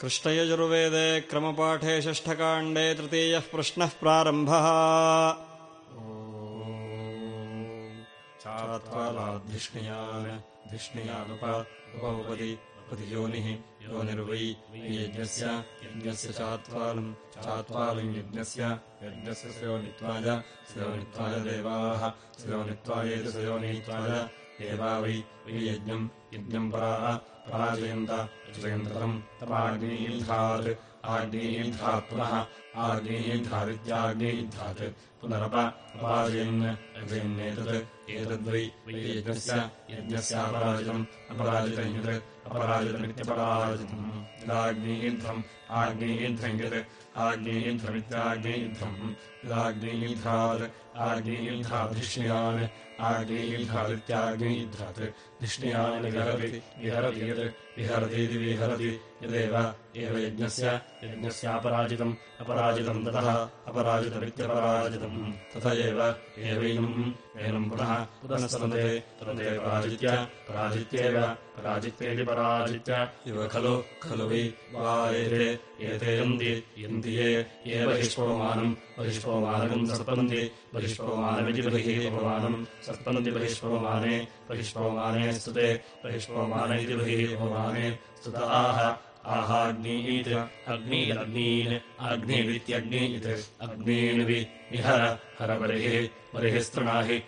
कृष्णयजुर्वेदे क्रमपाठे षष्ठकाण्डे तृतीयः प्रश्नः प्रारम्भः। चात्वालाद्धिष्णयान् धिष्णयानुप उपपदि उपदियोनिः योनिर्वै यज्ञस्य यज्ञस्य चात्वालम् चात्वालम् यज्ञस्य यज्ञस्य सयोनित्वाय सयोनित्वाय देवाः सयोनित्वायेति सयोनित्वाय देवा वै यज्ञम् यज्ञम् पराः पराजयन्त जयन्तम् तमाग्नीयुद्धात् आग्नेयुद्धात् पुनः आग्नेयुद्धादित्याग्नेयुद्धात् पुनरप अपराजयन् अजयन्नेतत्। एतद्वै वै यज्ञस्य यज्ञस्यापराजितम् अपराजितम् यत् अपराजितमित्यपराजितम्। यदाग्नेयुद्धम् आग्नेयुद्धम् यत् आग्नेयुद्धमित्याग्नेयुद्धम्। यदाग्नेयुद्धात् आग्नेयुद्धाधिष्ण्यान् आग्नेयुद्धादित्याग्नेयुद्धात् धिष्ण्यान् विहरति विहरति यत् विहरतीति विहरति। यदेव एव यज्ञस्य यज्ञस्यापराजितम्। अपराजितम् ततः अपराजितमित्यपराजितम्। तथ एव एवैनम्। एनम् पुनः पुनः सनते तनते पराजित्य पराजित्येव पराजित्येति पराजित्य। इव खलु खलु वै वा एते एते यन्ति। यन्ति ये ये बहिष्पवमानम्। बहिष्पवमानकम् सत्पन्ति बहिष्पवमानमिति बहिःपवमानम् सत्पन्ति बहिष्पवमाने बहिष्पवमाने स्तुते। बहिष्पवमान इति बहिःपवमाने स्तुत आह आहाग्नीत् अग्नीरग्नीन् अग्निरित्यग्नीत् अग्नीन् विहर हर स्तृणाहि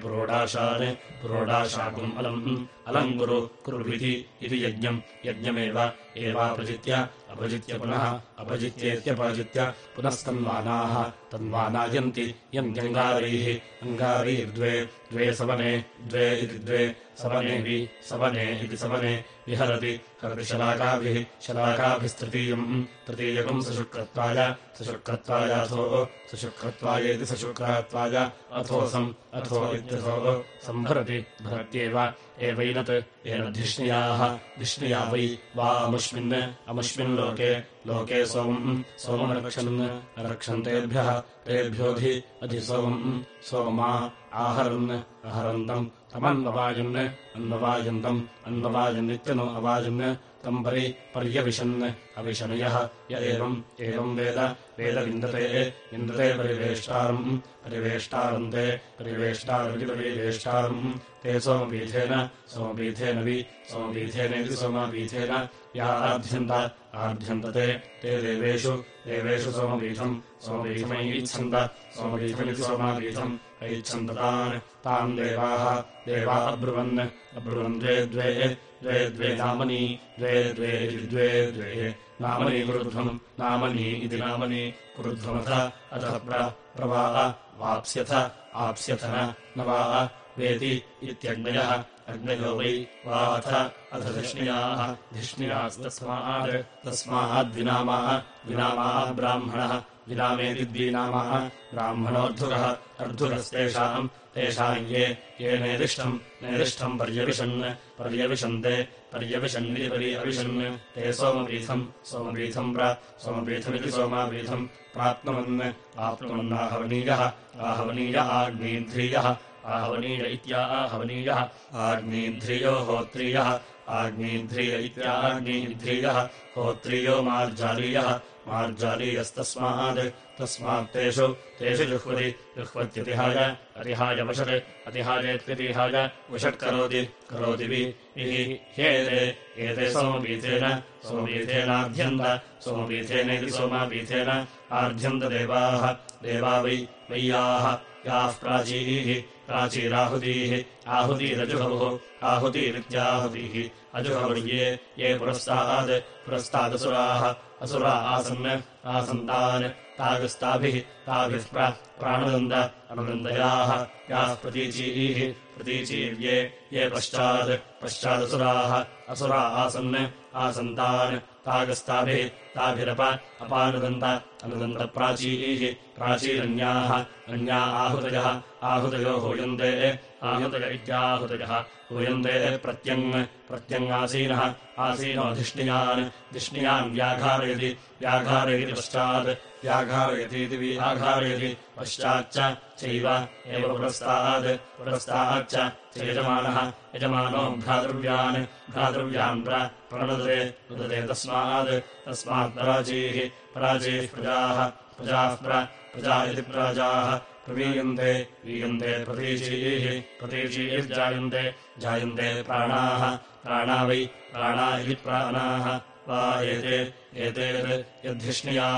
पुरोडाशान् पुरोडाशाकुम् अलम्। अलम् कुरु कुर्विति इति यज्ञम्। यज्ञमेव एवापजित्य अपजित्य पुनः अपजित्येत्यपजित्य पुनस्तन्वानाः। तन्वानायन्ति यन्त्यङ्गारैः। अङ्गारैर्द्वे द्वे सवने द्वे इति द्वे सवनेवि सवने इति सवने विहरति हरति शलाकाभिः शलाकाभिस्तृतीयम् तृतीयकम् सशुक्रत्वाय सशुक्रत्वायाथो सशुक्रत्वायेति सशुक्रत्वाय अथोऽसम् अथो सम्भरति भरत्येव एवैनत् येनधिष्ण्याः धिष्ण्या वै वा अमुष्मिन् अमुष्मिन् लोके लोके सोमम् सोमरक्षन् रक्षन्तेभ्यः तेभ्योऽधि अधि सोमम् सोमा आहरन् अहरन्तम् तमन्ववायन् अन्ववायन्तम् अन्ववायन्नित्यनो अवायन् तम् परि पर्यविशन् अविशनयः य एवम् एवम् वेद वेदविन्दते इन्दते परिवेष्टारम् परिवेष्टारन्ते परिवेष्टारमिति परिवेष्टारम् ते सोमपीठेन सोमपीठेन वि सोमपीठेनेति सोमपीठेन या आभ्यन्त आभ्यन्तते ते देवेषु देवेषु सोमपीठम् सोमपीठमैच्छन्त सोमपीठमिति सोमापीठम् ऐच्छन्त तान् तान् देवाः देवा अब्रुवन् अब्रुवन् द्वे द्वे द्वे द्वे नामनी द्वे द्वे द्वे द्वे नामनी कुरुध्वम् नामनी इति नामनी कुरुध्वमथ अथ प्रवा वाप्स्यथ आप्स्यथ न वा वेति इत्यग्नयः अग्नयो वै धिष्ण्यास्तस्मात् तस्माद्विनामाः विनामाः। ब्राह्मणः। विनामेति द्विनामाः। ब्राह्मणोऽर्धुकः अर्धुकस्तेषाम् तेषाम् ये। ये नेदिष्टम् नेदिष्टम् पर्यविशन्। पर्यविशन्ते। पर्यविशन्निति पर्यविशन्। ते सोमपीठम् सोमपीठम् प्र। सोमपीठमिति सोमापीठम् प्राप्नुवन्। प्राप्नुवन्नाहवनीयः आहवनीय आहवनीय इत्या आहवनीयः। आग्नेध्रियो होत्रीयः। आग्नेध्रिय इत्याग्नेध्रीयः होत्रीयो मार्जालीयः। मार्जालीयस्तस्मात्। तस्मात् तेषु जुह्वति। जुह्वत्यतिहाय। अतिहाय वषट् अतिहायेत्यतिहाय। वषट्करोति करोति। वि ह्येते। एते सोमपीठेन सोमपीठेनाभ्यन्त सोमपीठेनेति देवा वै वैयाः। याः प्राचीः। प्राचीराहुतीः, आहुतिरजुहवुः आहुतिरित्याहुतिः अजुहवर्ये ये पुरस्तात्, पुरस्तादसुराः, असुरा आसन्, आसन्तान्। तागस्ताभिः ताभिः प्राणदन्द अनुनन्दयाः याः प्रतीचीः, प्रतीचीर्ये ये पश्चात्, पश्चादसुराः, असुरा आसन्, आसन्तान्। तागस्ताभिः ताभिरप अपानुदन्त अनुदन्तप्राचीः प्राचीरन्याः अन्या आहुतयः आहुतयो हूयन्ते आहुतय इत्याहुतयः। हूयन्ते प्रत्यङ् प्रत्यङ्गासीनः आसीनो धिष्णियान् व्याघारयति व्याघारयति पश्चात् व्याघारयतीति व्याघारयति पश्चाच्च चैव एव पुरस्तात् पुरस्ताच्च च यजमानः यजमानो भ्रातृव्यान् भ्रातृव्यान् प्रणदते नुदते तस्मात् तस्मात्पराचीः पराचीः प्रजाः प्रजाः प्रजा इति प्राजाः प्रवीयन्ते वीयन्ते प्रतीचीः प्रतीचीर्जायन्ते जायन्ते प्राणाः प्राणा वै प्राणा इति प्राणाः वा एते एते धिष्णिया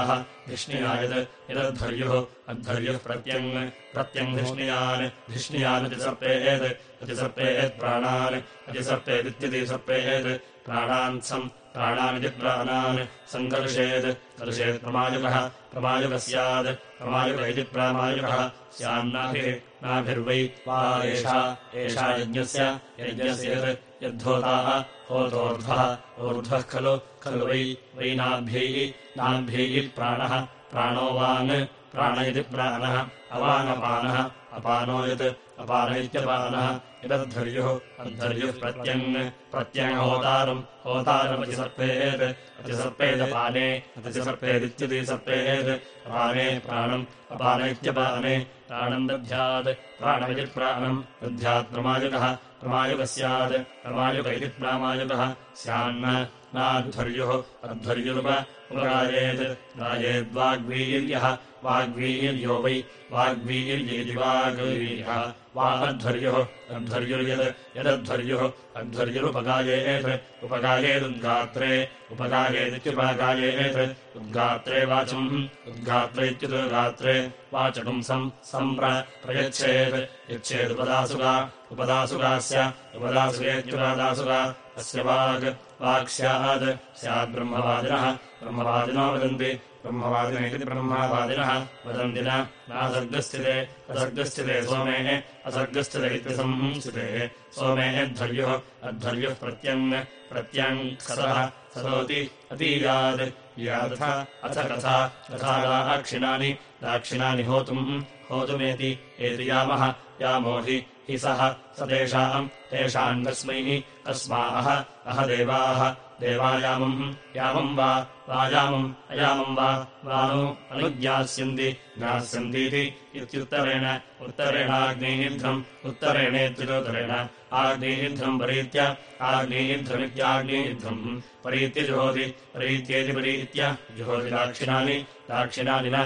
यत् यदध्वर्युः अध्वर्युः प्रत्यङ् प्रत्यङ्धिष्णियान् धिष्णियानतिसर्पेत् अतिसर्पेत् प्राणान् अतिसर्पेदित्यतिसर्पेत् प्राणान् सम् प्राणानिति प्राणान् सङ्कर्षेत् कर्षेत् प्रमायुगः प्रमायुगः स्यात् प्रमायुग इति प्रामायुगः स्यान्नाभिः नाभिर्वै वा एषा एषा यज्ञस्य यज्ञस्य यद्धोताः होतोर्ध्वः ऊर्ध्वः खलु खलु वै नाभ्यैः नाभ्यैः प्राणः प्राणो वाङ् प्राण इति प्राणः अवानपानः अपानो यत् अपान इत्यपानः यदध्वर्युः अध्वर्युः प्रत्यङ् प्रत्यङ्होतारम् होतारमतिसर्पेत् अतिसर्पेदपाने अतिसर्पेदित्यतिसर्पेत् अपाने प्राणम् अपान इत्यपाने प्राणम् दध्यात् प्राणमिति प्राणम् दध्यात् प्रमायुगः प्रमायुगः स्यात् प्रमायुग इति प्रामायुगः स्यान्न नाध्वर्युः अध्वर्युरुप उपरायेत् रायेद्वाग्वीर्यः वाग्वीर्यो वै। वाग्वीर्येति वाग्वीर्यः। वा अध्वर्युः अध्वर्युर्यद् यदध्वर्युः अध्वर्युरुपगायेत् उपगायेदुद्गात्रे। उपगायेदित्युपगायेत्। उद्गात्रे वाचम्। उद्गात्रे इत्युद्गात्रे वाचपुंसम् सम्प्र प्रयच्छेत् यच्छेदुपदासुगा। उपदासुगास्य। उपदासुगेत्युपदासुगा अस्य वाग् वाक् स्यात् स्याद्ब्रह्मवादिनः ब्रह्मवादिनो वदन्ति। ब्रह्मवादिन इति ब्रह्मवादिनः। वदन्ति नासर्गस्थिते। असर्गस्थिते सोमेः। असर्गस्थित इत्यसंस्थिते सोमेः ध्वर्युः। अध्वर्युः प्रत्यङ्। प्रत्यङ् सदः सदोति अतीयात् यादथ अथ कथा तथा दाक्षिणानि। दाक्षिणानि होतुम्। होतुमेति। एति यामः। यामो हि हि सः। स तेषाम् तेषाम् तस्मै तस्माः अह देवाः। देवायामम् यामम् वा वायामम् अयामम् वा वानो अनुज्ञास्यन्ति ज्ञास्यन्तीति इत्युत्तरेण उत्तरेणाग्नेयध्वम् उत्तरेणेत्युत्तरेण आग्नेयध्वम् परीत्य आग्नेयध्वमित्याग्नेयध्वम् परीत्य जुहोति परीत्येति परीत्य जुहोति दाक्षिणानि दाक्षिणानि न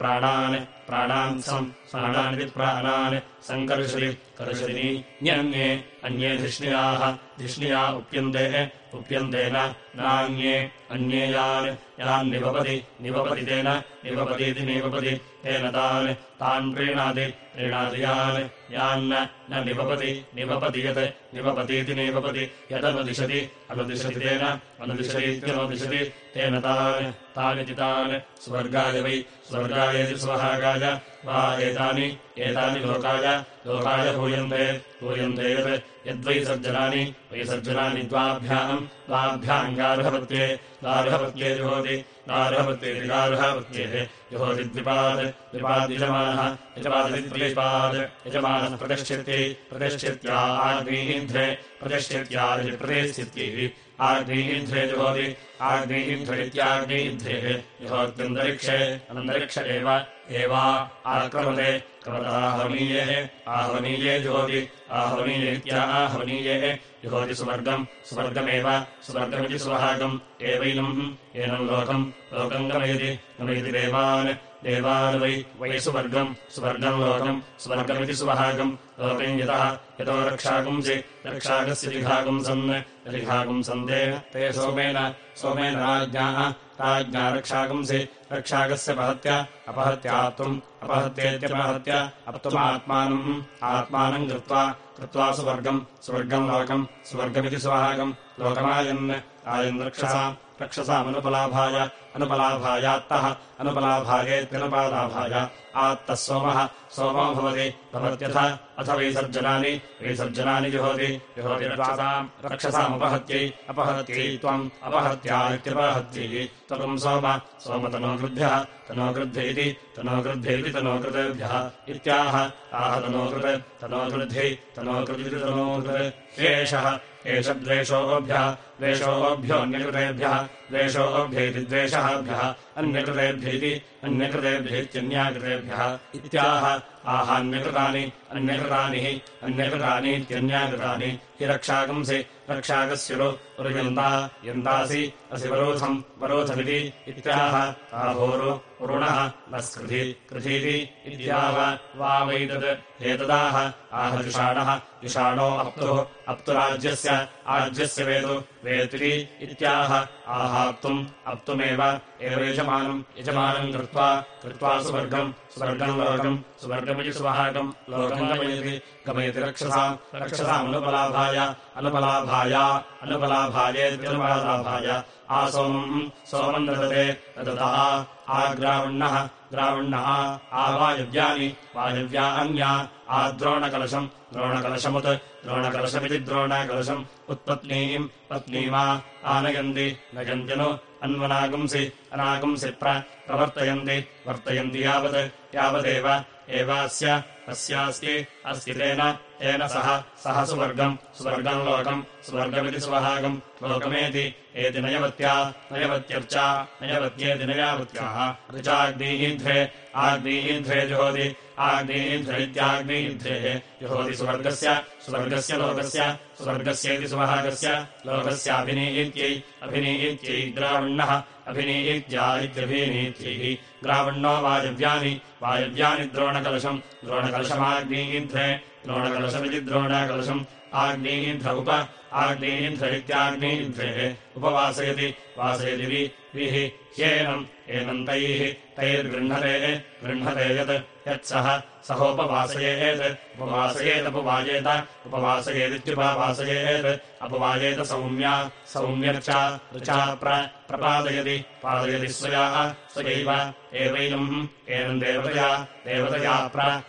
प्राणान् प्राणान् सम् प्राणानिति प्राणान् सङ्कर्षति कर्षति न्यन्ये अन्ये धिष्णियाः धिष्णिया उप्यन्ते उप्यन्ते नान्ये अन्ये यान् यान् निवपति निवपति तेन निवपतीति निवपति तेन तान् तान् प्रीणाति प्रीणाति यान् यान्न न निवपति निवपति यत् निवपतीति निवपति यदनुदिशति अनुदिशति तेन अनुदिशतीत्यनुदिशति तेन तान् तानिति तान् स्वर्गाय वै स्वर्गायति स्वहागाय वा एतानि एतानि लोकाय लोकाय भूयन्ते भूयन्ते यत् यद्वै सर्जनानि वैसर्जनानि द्वाभ्याम् द्वाभ्याम् गार्हपत्ये गार्हपत्ये जुहोति गार्हपत्येति गार्हपत्येः जुहोति द्विपात् द्विपाद्यजमानः यजमानदिद्विपात् यजमानः प्रतिष्ठित्यै। प्रतिष्ठित्या आग्नीध्रे प्रतिष्ठित्या इति प्रतिष्ठित्यै। आग्नीध्रे जुहोति आग्नीध्वरित्याग्नीध्रेः जुहोत्यन्तरिक्षे अनन्तरिक्ष एव, एवा आक्रमते। क्रमदाहवनीये, आहवनीये जुहोति, आहवनीय इत्याहवनीये जुहोति सुवर्गम् सुवर्गमेव सुवर्गमिति सुहागम् एवैनम् एनम् लोकम् लोकम् गमयति गमयति देवान् देवान् वै वै सुवर्गम् सुवर्गम् लोकम् सुवर्गमिति सुवहागम् लोकम् यतः यतो रक्षागुंसि रक्षागस्य जिघागुम् सन् जिघागुम् सन्ते ते सोमेन सोमेन राज्ञाः राज्ञा रक्षागंसि, रक्षागस्य पहत्य अपहत्यात्तुम् अपहत्येत्यपहत्य, अप्तुमात्मानम्, आत्मानम् कृत्वा कृत्वा सुवर्गम् सुवर्गम् लोकम्, सुवर्गमिति सुहागम् लोकमायन्, आयन् रक्षसाम् रक्षसामनुपलाभाय, अनुपलाभायात्तः अनुपलाभायेत्यनुपलाभाय आत्तः सोमः, सोमो भवति, भवत्यथ, अथ वैसर्जनानि वैसर्जनानि जुहोति जुहोति रक्षसाम्, रक्षसामुपहत्यै, अपहत्यै त्वम् अपहत्या इत्यपहत्यै त्वम् सोम सोमतनोकृभ्यः तनोकृभ्य इति तनोकृभ्य इति तनोकृतेभ्यः इत्याह, आह तनोकृत् तनोकृद्ध्यै तनोकृदिति तनोकृत् एषः, एष द्वेषोभ्यः, द्वेषोभ्योऽन्यकृतेभ्यः। द्वेषोभ्य इति द्वेषःभ्यः अन्यकृतेभ्यैति अन्यकृतेभ्यैत्यन्याकृतेभ्यः इत्याह। आहान्यकृतानि अन्यकृतानि हि अन्यकृतानीत्यन्याकृतानि हि उरुयन्ता यन्तासि असि वरोधम् वरोधमिति इत्याह। आहोरु उरुणः नस्कृधि कृधीति इत्याह। वा वैतत् एतदाह। आह जुषाणः जुषाणो अप्तुः अप्तुराज्यस्य आज्यस्य वेतु वेतिरि इत्याह। आहाप्तुम् अप्तुमेव एव यजमानम् यजमानम् कृत्वा कृत्वा सुवर्गम् स्वर्गम् लोकम् स्वर्गमिति सुवहागम् लोकम् गमयति। गमयति रक्षसा रक्षसामनुपलाभाय अनुपलाभाय। अनुपलाभायेत्यनुपलाभाय आसोमम् सोमम् ददते। तदतः आग्रावण्णः। द्रावण्णः आवायव्यानि। वायव्या अन्या। आद्रोणकलशम् द्रोणकलशमुत्। द्रोणकलशमिति द्रोणकलशम्। उत्पत्नीम् पत्नीमा आनयन्ति। नयन्त्यनु अन्वनागुंसि अनागुंसि प्रवर्तयन्ति वर्तयन्ति यावत् यावदेव एवास्य अस्यास्ति अस्ति तेन तेन सह सह सुवर्गम् सुवर्गम् लोकम् स्वर्गमिति स्वहागम् लोकमेति एति नयवत्या नयवत्यर्चा नयवत्येति नयावत्याः ऋचाग्नीध्रे आग्नीध्रे जुहोति आग्नीध्रैत्याग्नीध्रेः जुहोति सुवर्गस्य, स्वर्गस्य लोकस्य, स्वर्गस्येति सुवहागस्य लोकस्याभिनीत्यै, अभिनीत्यै ग्रावण्णः अभिनीत्या इत्यभिनीत्यैः ग्रावण्णो वायव्यानि वायव्यानि द्रोणकलशम् द्रोणकलशमाग्नीध्रे द्रोणकलशमिति द्रोणकलशम्। आग्नीध्र उप आग्नीध्र इत्याग्नीध्रेः उपवासयति, वासयति विः, ह्येनम्, एनम् तैः, तैर्गृह्णते, गृह्णते यत् यत्सः सहोपवासयेत्। उपवासयेदपवायेत उपवासयेदित्युपवासयेत्। अपवायेत सौम्या। सौम्यर्चा ऋचा। प्रपादयति। पादयति स्वया। स्वयैव। एवैनम्। एनम् देवतया। देवतया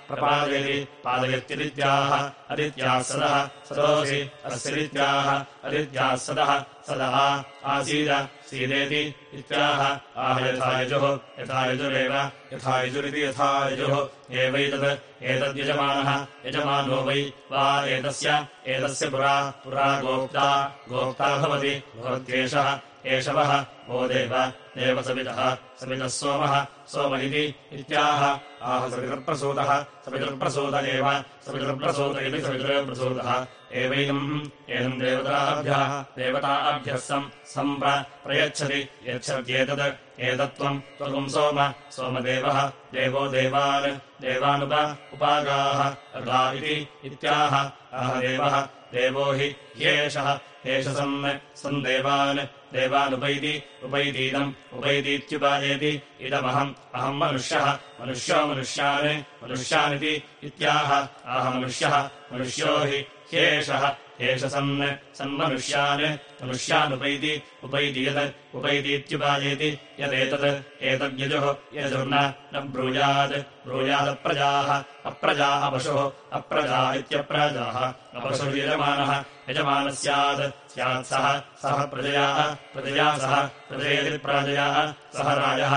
प्रपादयति। पादयत्यदित्याः। अदित्याः सदः। सदोऽसि। अस्यदित्याः अदित्याः सदः सदः आसीद, सीदेति इत्याह। आह यथा यजुः यथा यजुरेव यथा यजुरिति यथा यजुः एवैतत् एतद्यजमानः यजमानो वै, वा एतस्य एतस्य पुरा पुरा गोप्ता। गोप्ता भवति, भवत्येषः, एषवः। देव देवसवितः सवितः सोमः सोम इति इत्याह। आह सवितर्प्रसूतः सवितर्प्रसूत एव सवितर्प्रसूत इति सवितर्प्रसूतः एवैनम् एनम् देवताभ्यः देवताभ्यः सम् सम्प्र प्रयच्छति यच्छत्येतत् एतत्त्वम् त्वम् सोम सोमदेवः देवो देवान् देवानुप उपागाः अगा इति इत्याह। आह देवः देवो हि ह्येषः एष सन् सन् देवान् देवानुपैति उपैतीदम् उपैतीत्युपायेति इदमहम् अहम् मनुष्यः। मनुष्यो मनुष्यान्। मनुष्यानिति इत्याह। आह मनुष्यः मनुष्यो हि ह्येषः एष सन् सन्मनुष्यान् मनुष्यानुपैति उपैति यत् उपैतीत्युपायेति यदेतत् एतद्यजुः यजुर्न न ब्रूयात् ब्रूयादप्रजाः अप्रजा अपशुः अप्रजा इत्यप्रजाः अपशुर्यजमानः यजमानः स्यात् स्यात् सः सः प्रजया प्रजया सह प्रजयति प्राजया सह राजः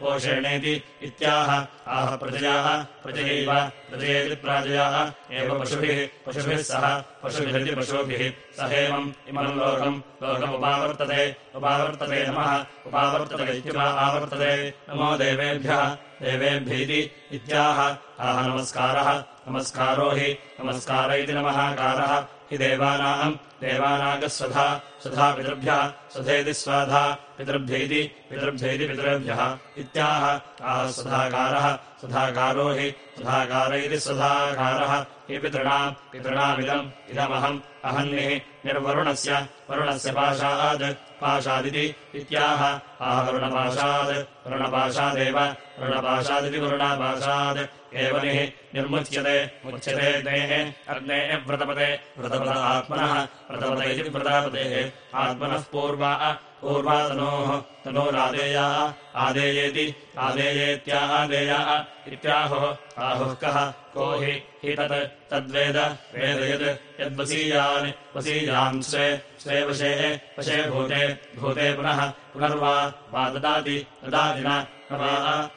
पोषेणेति इत्याह। आह प्रजयाः प्रजयैव प्रजयेति प्राजया। एव पशुभिः पशुभिः सह पशुभिरिति पशुभिः। सहेमम् इमम् लोकम् लोकमुपावर्तते उपावर्तते नमः। उपावर्तते इत्युपा आवर्तते। नमो देवेभ्यः देवेभ्यैति इत्याह। आह नमस्कारः नमस्कारो हि नमस्कार इति नमःकारः हि देवानाम् देवानागस्वधा स्वधा पितृभ्यः स्वधेति स्वाधा पितृभ्यैति पितृभ्यैति पितृभ्यः इत्याह आह सुधाकारः सुधाकारो हि सुधाकार इति सुधाकारः हि पितॄणाम् पितॄणामिदम् इदमहम् अहन्निः निर्वरुणस्य वरुणस्य पाशात् पाशादिति इत्याह आह वरुणपाशात् वरुणपाशादेव वरुणपाशादिति वरुणापाशात् एव निः निर्मुच्यते मुच्यते अग्नेः अग्नेः व्रतपते व्रतपद आत्मनः व्रतपद इति व्रतापतेः आत्मनः पूर्वा पूर्वा तनोः तनोरादेया आदेयेति आदेयेत्यादेया इत्याहुः आहुः कः को हि हि तत् तद्वेद वेद यत् यद्वसीयान् वसीयान् स्वे स्वे वशे वशे भूते भूते पुनः पुनर्वा वा ददाति ददाति न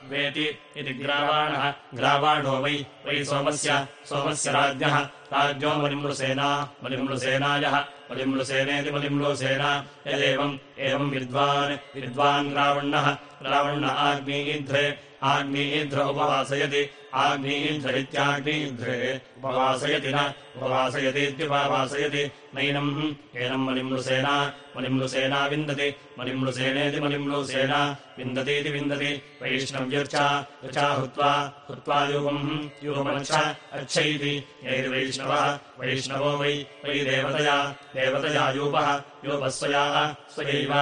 वेति इति ग्रावाणः। ग्रावाणो वै वै सोमस्य सोमस्य राज्ञः। राज्ञो मलिमृसेना मलिमृसेनायः मलिमृसेनेति मलिमृसेना यदेवम् एवम् विद्वान् विद्वान् रावण्णः रावण्ण आग्नेयीध्रे आग्नेयीध्र उपवासयति। आग्नेयीध्र इत्याग्नेयीध्रे उपवासयति न उपवासयतीत्युपवासयति नैनम् एनम् मलिमृसेना मलिमृसेना विन्दति। मलिमृसेनेति मलिमृसेना विन्दतीति विन्दति। वैष्णव्यर्चा ऋचा हुत्वा हुत्वा यूपम् यूपमच्छ अच्छैति यैर्वैष्णवः वैष्णवो वै वै देवतया देवतया यूपः यूपः स्वया स्वयैव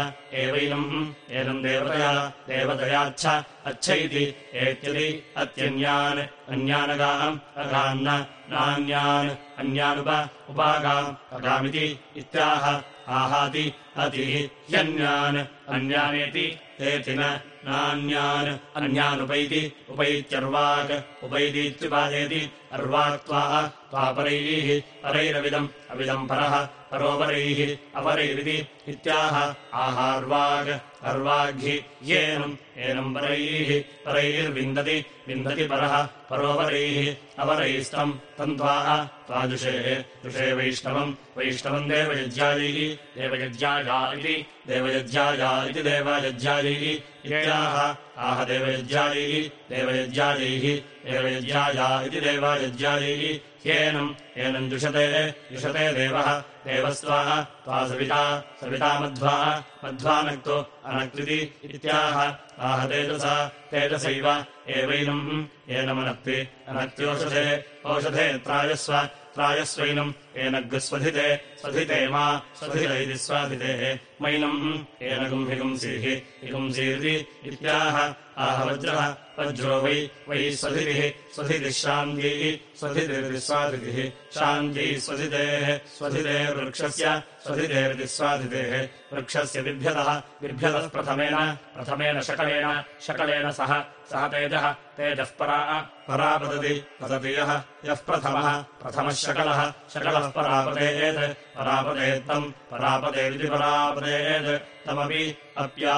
एवैनम्। एनम् देवतया देवतयाच्छ अच्छैति एत्यदि अत्यन्यान् अन्यानगाम् अगान्न नान्यान् अन्यानुप उपागाम् अगामिति इत्याह आहाति अति ह्यन्यान् अन्यानेति एति नान्यान् अन्यानुपैति उपैत्यर्वाक् उपैतीत्युपादेति अर्वाक्त्वा त्वापरैः परैरविदम् अविदम् परः परोपरैः अपरैरिति इत्याह आहार्वाग् अर्वाघ्हि येनम् एनम् परैः परैर्विन्दति विन्दति परः परोपरैः अपरैस्तम् तम् त्वा त्वादृशे दृशे वैष्णवम् वैष्णवम् देवयज्ञायैः देवयज्ञाया इति देवयज्ञाया इति देवयज्ञायैः इत्याह आह देवयज्ञायैः देवयज्ञाया इति देवयज्ञायैः ह्येनम् एनम् जुषते जुषते देवः देवस्त्वाः त्वा सविता सविता मध्वा मध्वानक्तो अनक्तिति इत्याह। आह तेजसा तेजसैव एवैनम् एनमनक्ति अनक्त्योषधे औषधे त्रायस्व त्रायस्वैनम् एनग्स्वधिते स्वधिते स्वधित इति स्वाधितेः। मैनम् एनगुम् हिगुंसीः हिगुंसीरिति इत्याह। आह वज्रः वज्रो वै वै स्वधितिः शान्त्यैः स्वधितिरिति स्वाधितिः। शान्त्यै स्वधितेः स्वधितेर्वृक्षस्य स्वधितेरिति स्वाधितेः। वृक्षस्य बिभ्यतः बिभ्यतः प्रथमेन प्रथमेन शकलेन शकलेन सह सह तेजः तेजः परा परापतति पतति यः यः प्रथमः प्रथमः शकलः शकलः परापतेत् परापतेत्तम् परापतेरिति परापतेत् तमपि अप्या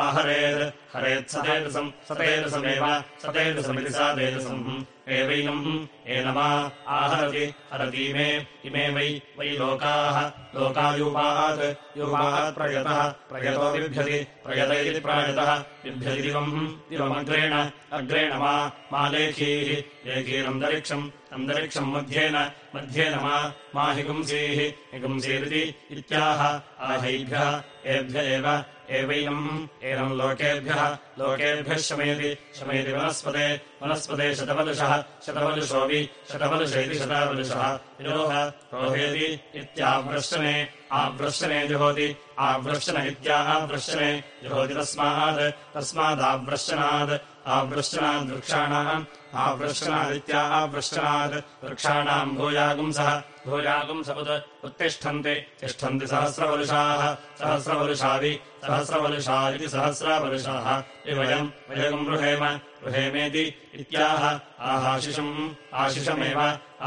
आहरेत् हरेत्सतेजसम् सतेजसमेव सतेजसमिति सा तेजसम् एवैनम् एनमा आहरति हरतीमे इमे वै वै लोकाः। लोकायूपात्, यूपात् प्रयतः, प्रयतो बिभ्यति प्रयत इति प्रायतः। बिभ्यति दिवम्, दिवमग्रेण, अग्रेण मा मा लेखीः। लेखीरन्तरिक्षम्, अन्तरिक्षम् मध्येन मध्येन मा मा हिगुंसीः हिगुंसीरिति इत्याह आहैभ्यः एभ्य एव। एवैनम् एनम् लोकेभ्यः लोकेभ्यः शमयति शमयति वनस्पते वनस्पते शतवलुषः शतवलुषोऽपि शतवलुष इति शतावलुषः योः रोहेति इत्याव्रश्ने आव्रश्ने जुहोति आव्रश्न इत्याव्रश्ने जुहोति तस्मात् तस्मादाव्रश्नात् आवृश्चनाद्वृक्षाणाम् आवृश्चनादित्यावृश्चनात् वृक्षाणाम् भूयागुंसः भूयागुंसवत् उत्तिष्ठन्ति तिष्ठन्ति सहस्रवलुषाः सहस्रवलुषादि सहस्रवलुषा इति सहस्रावलुषाः वयम् वयम् गृहेम गृहेमेति इत्याह आहाशिषम् आशिषमेव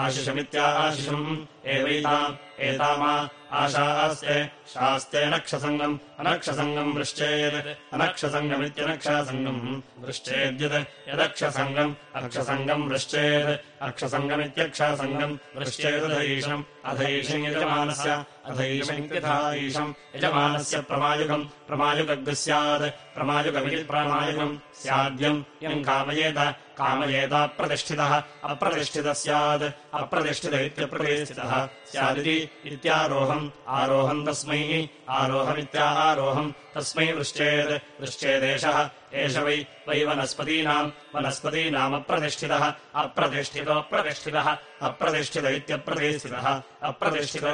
आशिषमित्याशिषम् एवैताम् एतामा आशास्ते शास्ते नक्षसङ्गम् अनक्षसङ्गम् वृश्चेत् अनक्षसङ्गमित्यनक्षासङ्गम् वृश्चेद्यत् यदक्षसङ्गम् अक्षसङ्गम् वृश्चेत् अक्षसङ्गमित्यक्षासङ्गम् वृश्चेदधैषम् अधैषम् यजमानस्य अधैषमित्यथाईशम् यजमानस्य प्रमायुगम् प्रमायुगग् स्यात् प्रमायुगमिति प्रमायुगम् स्याद्यम् यम् कामयेत कामयेताप्रतिष्ठितः अप्रतिष्ठितः स्यात् अप्रतिष्ठित इत्यप्रतिष्ठितः स्यादिति इत्यारोहम् आरोहम् तस्मै आरोहमित्यारोहम् तस्मै वृश्चेत् वृश्चेदेशः एष वै वै वनस्पतीनाम् वनस्पतीनामप्रतिष्ठितः अप्रतिष्ठितोऽप्रतिष्ठितः अप्रतिष्ठित इत्यप्रतिष्ठितः अप्रतिष्ठितो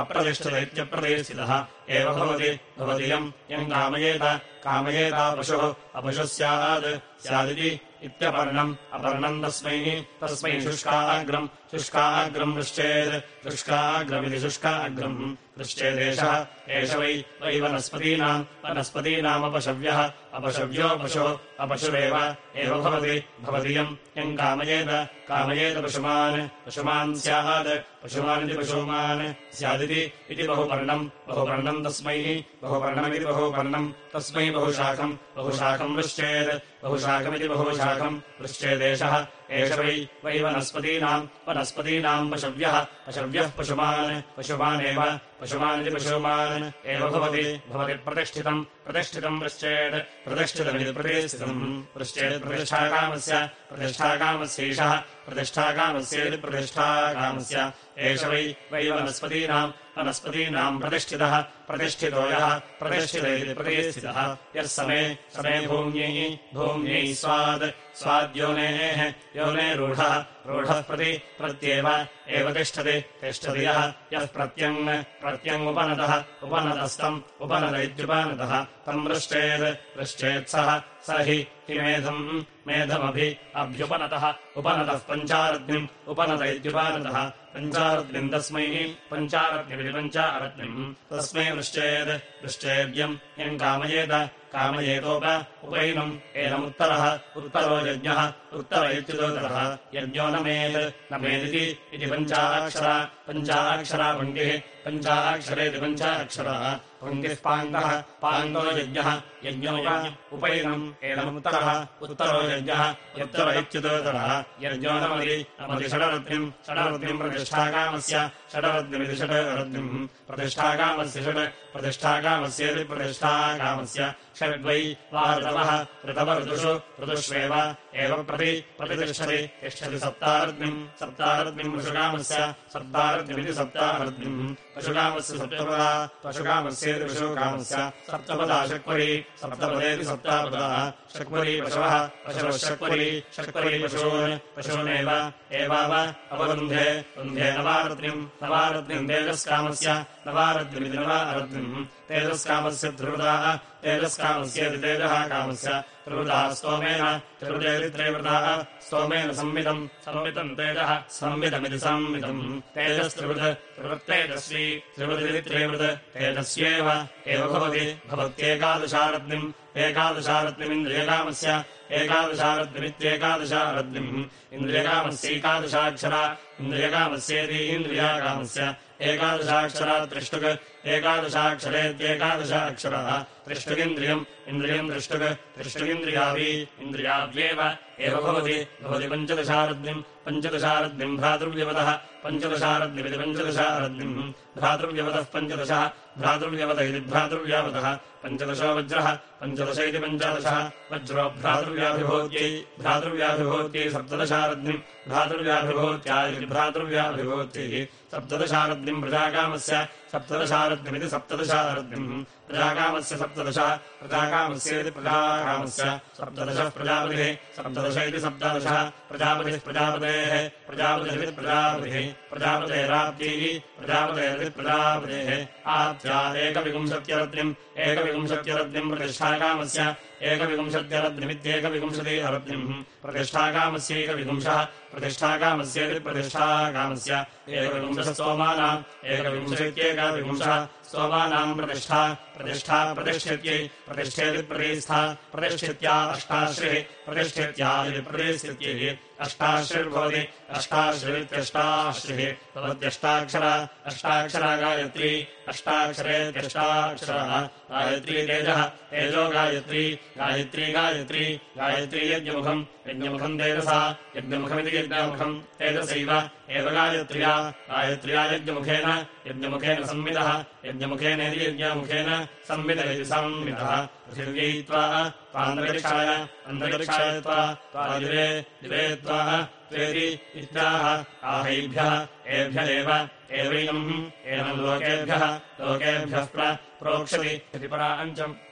अप्रतिष्ठित इत्यप्रतिष्ठितः एव भवति भवति यम् यम् कामयेत कामयेता पशुः अपशुः स्यात् स्यादिति इत्यपर्णम् अपर्णम् तस्मै तस्मै शुष्काग्रम् शुष्काग्रम् वृश्चेत् शुष्काग्रमिति शुष्काग्रम् वृश्चेदेशः एष वै वै वनस्पतीनाम् वनस्पतीनामपशव्यः अपशव्यो पशो अपशुरेव एव भवति भवतीयम् यम् कामयेत कामयेत पशुमान् पशुमान् स्यात् पशुमानिति पशुमान् स्यादिति इति बहुपर्णम् बहुपर्णम् तस्मै बहुपर्णमिति बहुपर्णम् तस्मै बहुशाखम् बहुशाखम् वृश्चेत् बहुशाखमिति बहुशाखम् वृश्चेदेशः एष वै वै वनस्पतीनाम् वनस्पतीनाम् पशव्यः। पशव्यः पशुमान्। पशुमानेव। पशुमानिति पशुमान्। एव भवति। भवति प्रतिष्ठितम्। प्रतिष्ठितम् वृश्चेत् प्रतिष्ठितमिति प्रतिष्ठितम्। वृश्चेत् प्रतिष्ठाकामस्य। प्रतिष्ठाकामस्यैषः। प्रतिष्ठाकामस्येति प्रतिष्ठाकामस्य। एष वै वै वनस्पतीनाम्। वनस्पतीनाम् प्रतिष्ठितः। प्रतिष्ठितो यः। प्रतिष्ठित इति प्रतिष्ठितः। यः समे समे भूम्यै भूम्यै स्वाद् स्वाद्योनेः योनेरूढः रूढः प्रति प्रत्येव एव तिष्ठति तिष्ठति यः यः प्रत्यङ् प्रत्यङ्मुपनतः उपनतस्तम् उपनत इत्युपनतः। तम् वृश्चेत् वृश्चेत् सः हि मेधम् मेधमभि अभ्युपनतः उपनतः पञ्चारत्निम् उपनत इत्युपनतः। पञ्चारत्निम् तस्मै पञ्चारत्निमिति पञ्चारत्निम्। तस्मै वृश्चेत् वृश्चेद्यम् यम् कामयेत कामयेतोप उपैनम् एनमुत्तरः उत्तरो यज्ञः उत्तर इत्युदोत्तरः यज्ञो न मेत् न मेदिति इति पञ्चाक्षरा पञ्चाक्षरा पङ्क्तिः पञ्चाक्षरेति पञ्चाक्षरः। पङ्क्तिः पाङ्गः पाङ्गो यज्ञः यज्ञो उपैनम् एनमुत्तरः उत्तरो यज्ञः यज्ञो षडरत्निम् षडरत्निम् प्रतिष्ठाकामस्य षडरत्निमिति षडरत्निम् प्रतिष्ठाकामस्य षड् प्रतिष्ठाकामस्येति प्रतिष्ठाकामस्य षड्वै वा ऋतवः ऋतव ऋतुषु ऋतुष्वेव एव प्रति प्रतिष्ठति तिष्ठति पशुकामस्य पशुकामस्य सप्तपदा पशुकामस्येति पशुकामस्य सप्तपदा शक्वरी सप्तपदेति सप्तापदा। शक्वरी पशवः पशवः शक्वरी शक्वरी पशून् पशूनेव एवाव अवरुन्धे रुन्धे नवारत्निम् नवारत्निम् तेजस्कामस्य नवारत्निमिति नवारत्निम् तेजस्कामस्य ध्रुवदाः तेजस्कामस्येति तेजः कामस्य त्रिवृतः स्तोमेन त्रिवृतेति त्रैवृतः स्तोमेन संविदम् संवितम् तेजः संविदमिति संविदम् तेजस्त्रिवृत् त्रिवृत्तेजस्वी त्रिवृतिति त्रिवृत् तेजस्येव एव भवति भवत्येकादशारत्निम् एकादशारत्निमिन्द्रियकामस्य एकादशारत्निमित्येकादशारत्निम् इन्द्रियकामस्यैकादशाक्षरा इन्द्रियकामस्येति इन्द्रियाकामस्य एकादशाक्षरा त्रिष्टुक् एकादशाक्षरेत्येकादशाक्षरः त्रिष्टुगिन्द्रियम् इन्द्रियम् दृष्टुक् त्रिष्टुगिन्द्रियावी इन्द्रियाव्येव एव भवति भवति पञ्चदशारद्निम् पञ्चदशारद्निम् भ्रातृव्यवतः पञ्चदशारद्निमिति पञ्चदशारद्निम् भ्रातृव्यवतः पञ्चदशः, भ्रातृव्यवत इति भ्रातृव्यावतः, पञ्चदशो वज्रः, पञ्चदश इति पञ्चदशः, वज्रो भ्रातृव्याभिभूत्यै भ्रातृव्याभिभूत्यै सप्तदशारद्निम् भ्रातृव्याभिभूत्या इति भ्रातृव्याभिभूत्यै सप्तदशारद्निम् प्रजाकामस्य सप्तदशारद्निमिति सप्तदशारद्निम् प्रजाकामस्य सप्तदशः प्रजाकामस्येति प्रजाकामस्य सप्तदशः प्रजापतिः सप्तदश इति सप्तदशः प्रजापतिः प्रजापतेः प्रजापतिरिति प्रजापतिः प्रजापतेराप्त्यैः प्रजापतेरिति प्रजापतेः आप्त्या एकविंशत्यरत्निम् एकविंशत्यरत्निम् प्रतिष्ठाकामस्य एकविंशत्यरत्निमित्येकविंशति अरत्निम्। प्रतिष्ठाकामस्यैकविंशः प्रतिष्ठाकामस्येति प्रतिष्ठाकामस्य। एकविंशः सोमानाम् एकविंशत्येकविंशः सोमानाम् प्रतिष्ठा प्रतिष्ठा प्रतिष्ठित्यै प्रतिष्ठेति प्रतिष्ठा, प्रतिष्ठित्या अष्टाश्रिः प्रतिष्ठित्या इति प्रतिष्ठित्यै, अष्टाश्रिर्भवति अष्टाश्रित्यष्टाश्रिः भवत्यष्टाक्षरा अष्टाक्षरा गायत्री अष्टाक्षरेत्यष्टाक्षरः गायत्री तेजः, तेजो गायत्री गायत्री गायत्री गायत्री यज्ञमुखम् यज्ञमुखम् तेजसा, यज्ञमुखमिति यज्ञमुखम् तेजसैव एव गायत्र्या गायत्र्या यज्ञमुखेन यज्ञमुखेन संविदः यज्ञमुखेनेति यज्ञमुखेन संविद इति संविदः पृथिव्यै त्वा त्वान्तरिक्षाय अन्तरिक्षाय त्वा त्वादिवे दिवे त्वा त्वेति इत्याह आहैभ्यः एभ्य एव एवैनम् एनम् लोकेभ्यः लोकेभ्यः प्र प्रोक्षति इति परा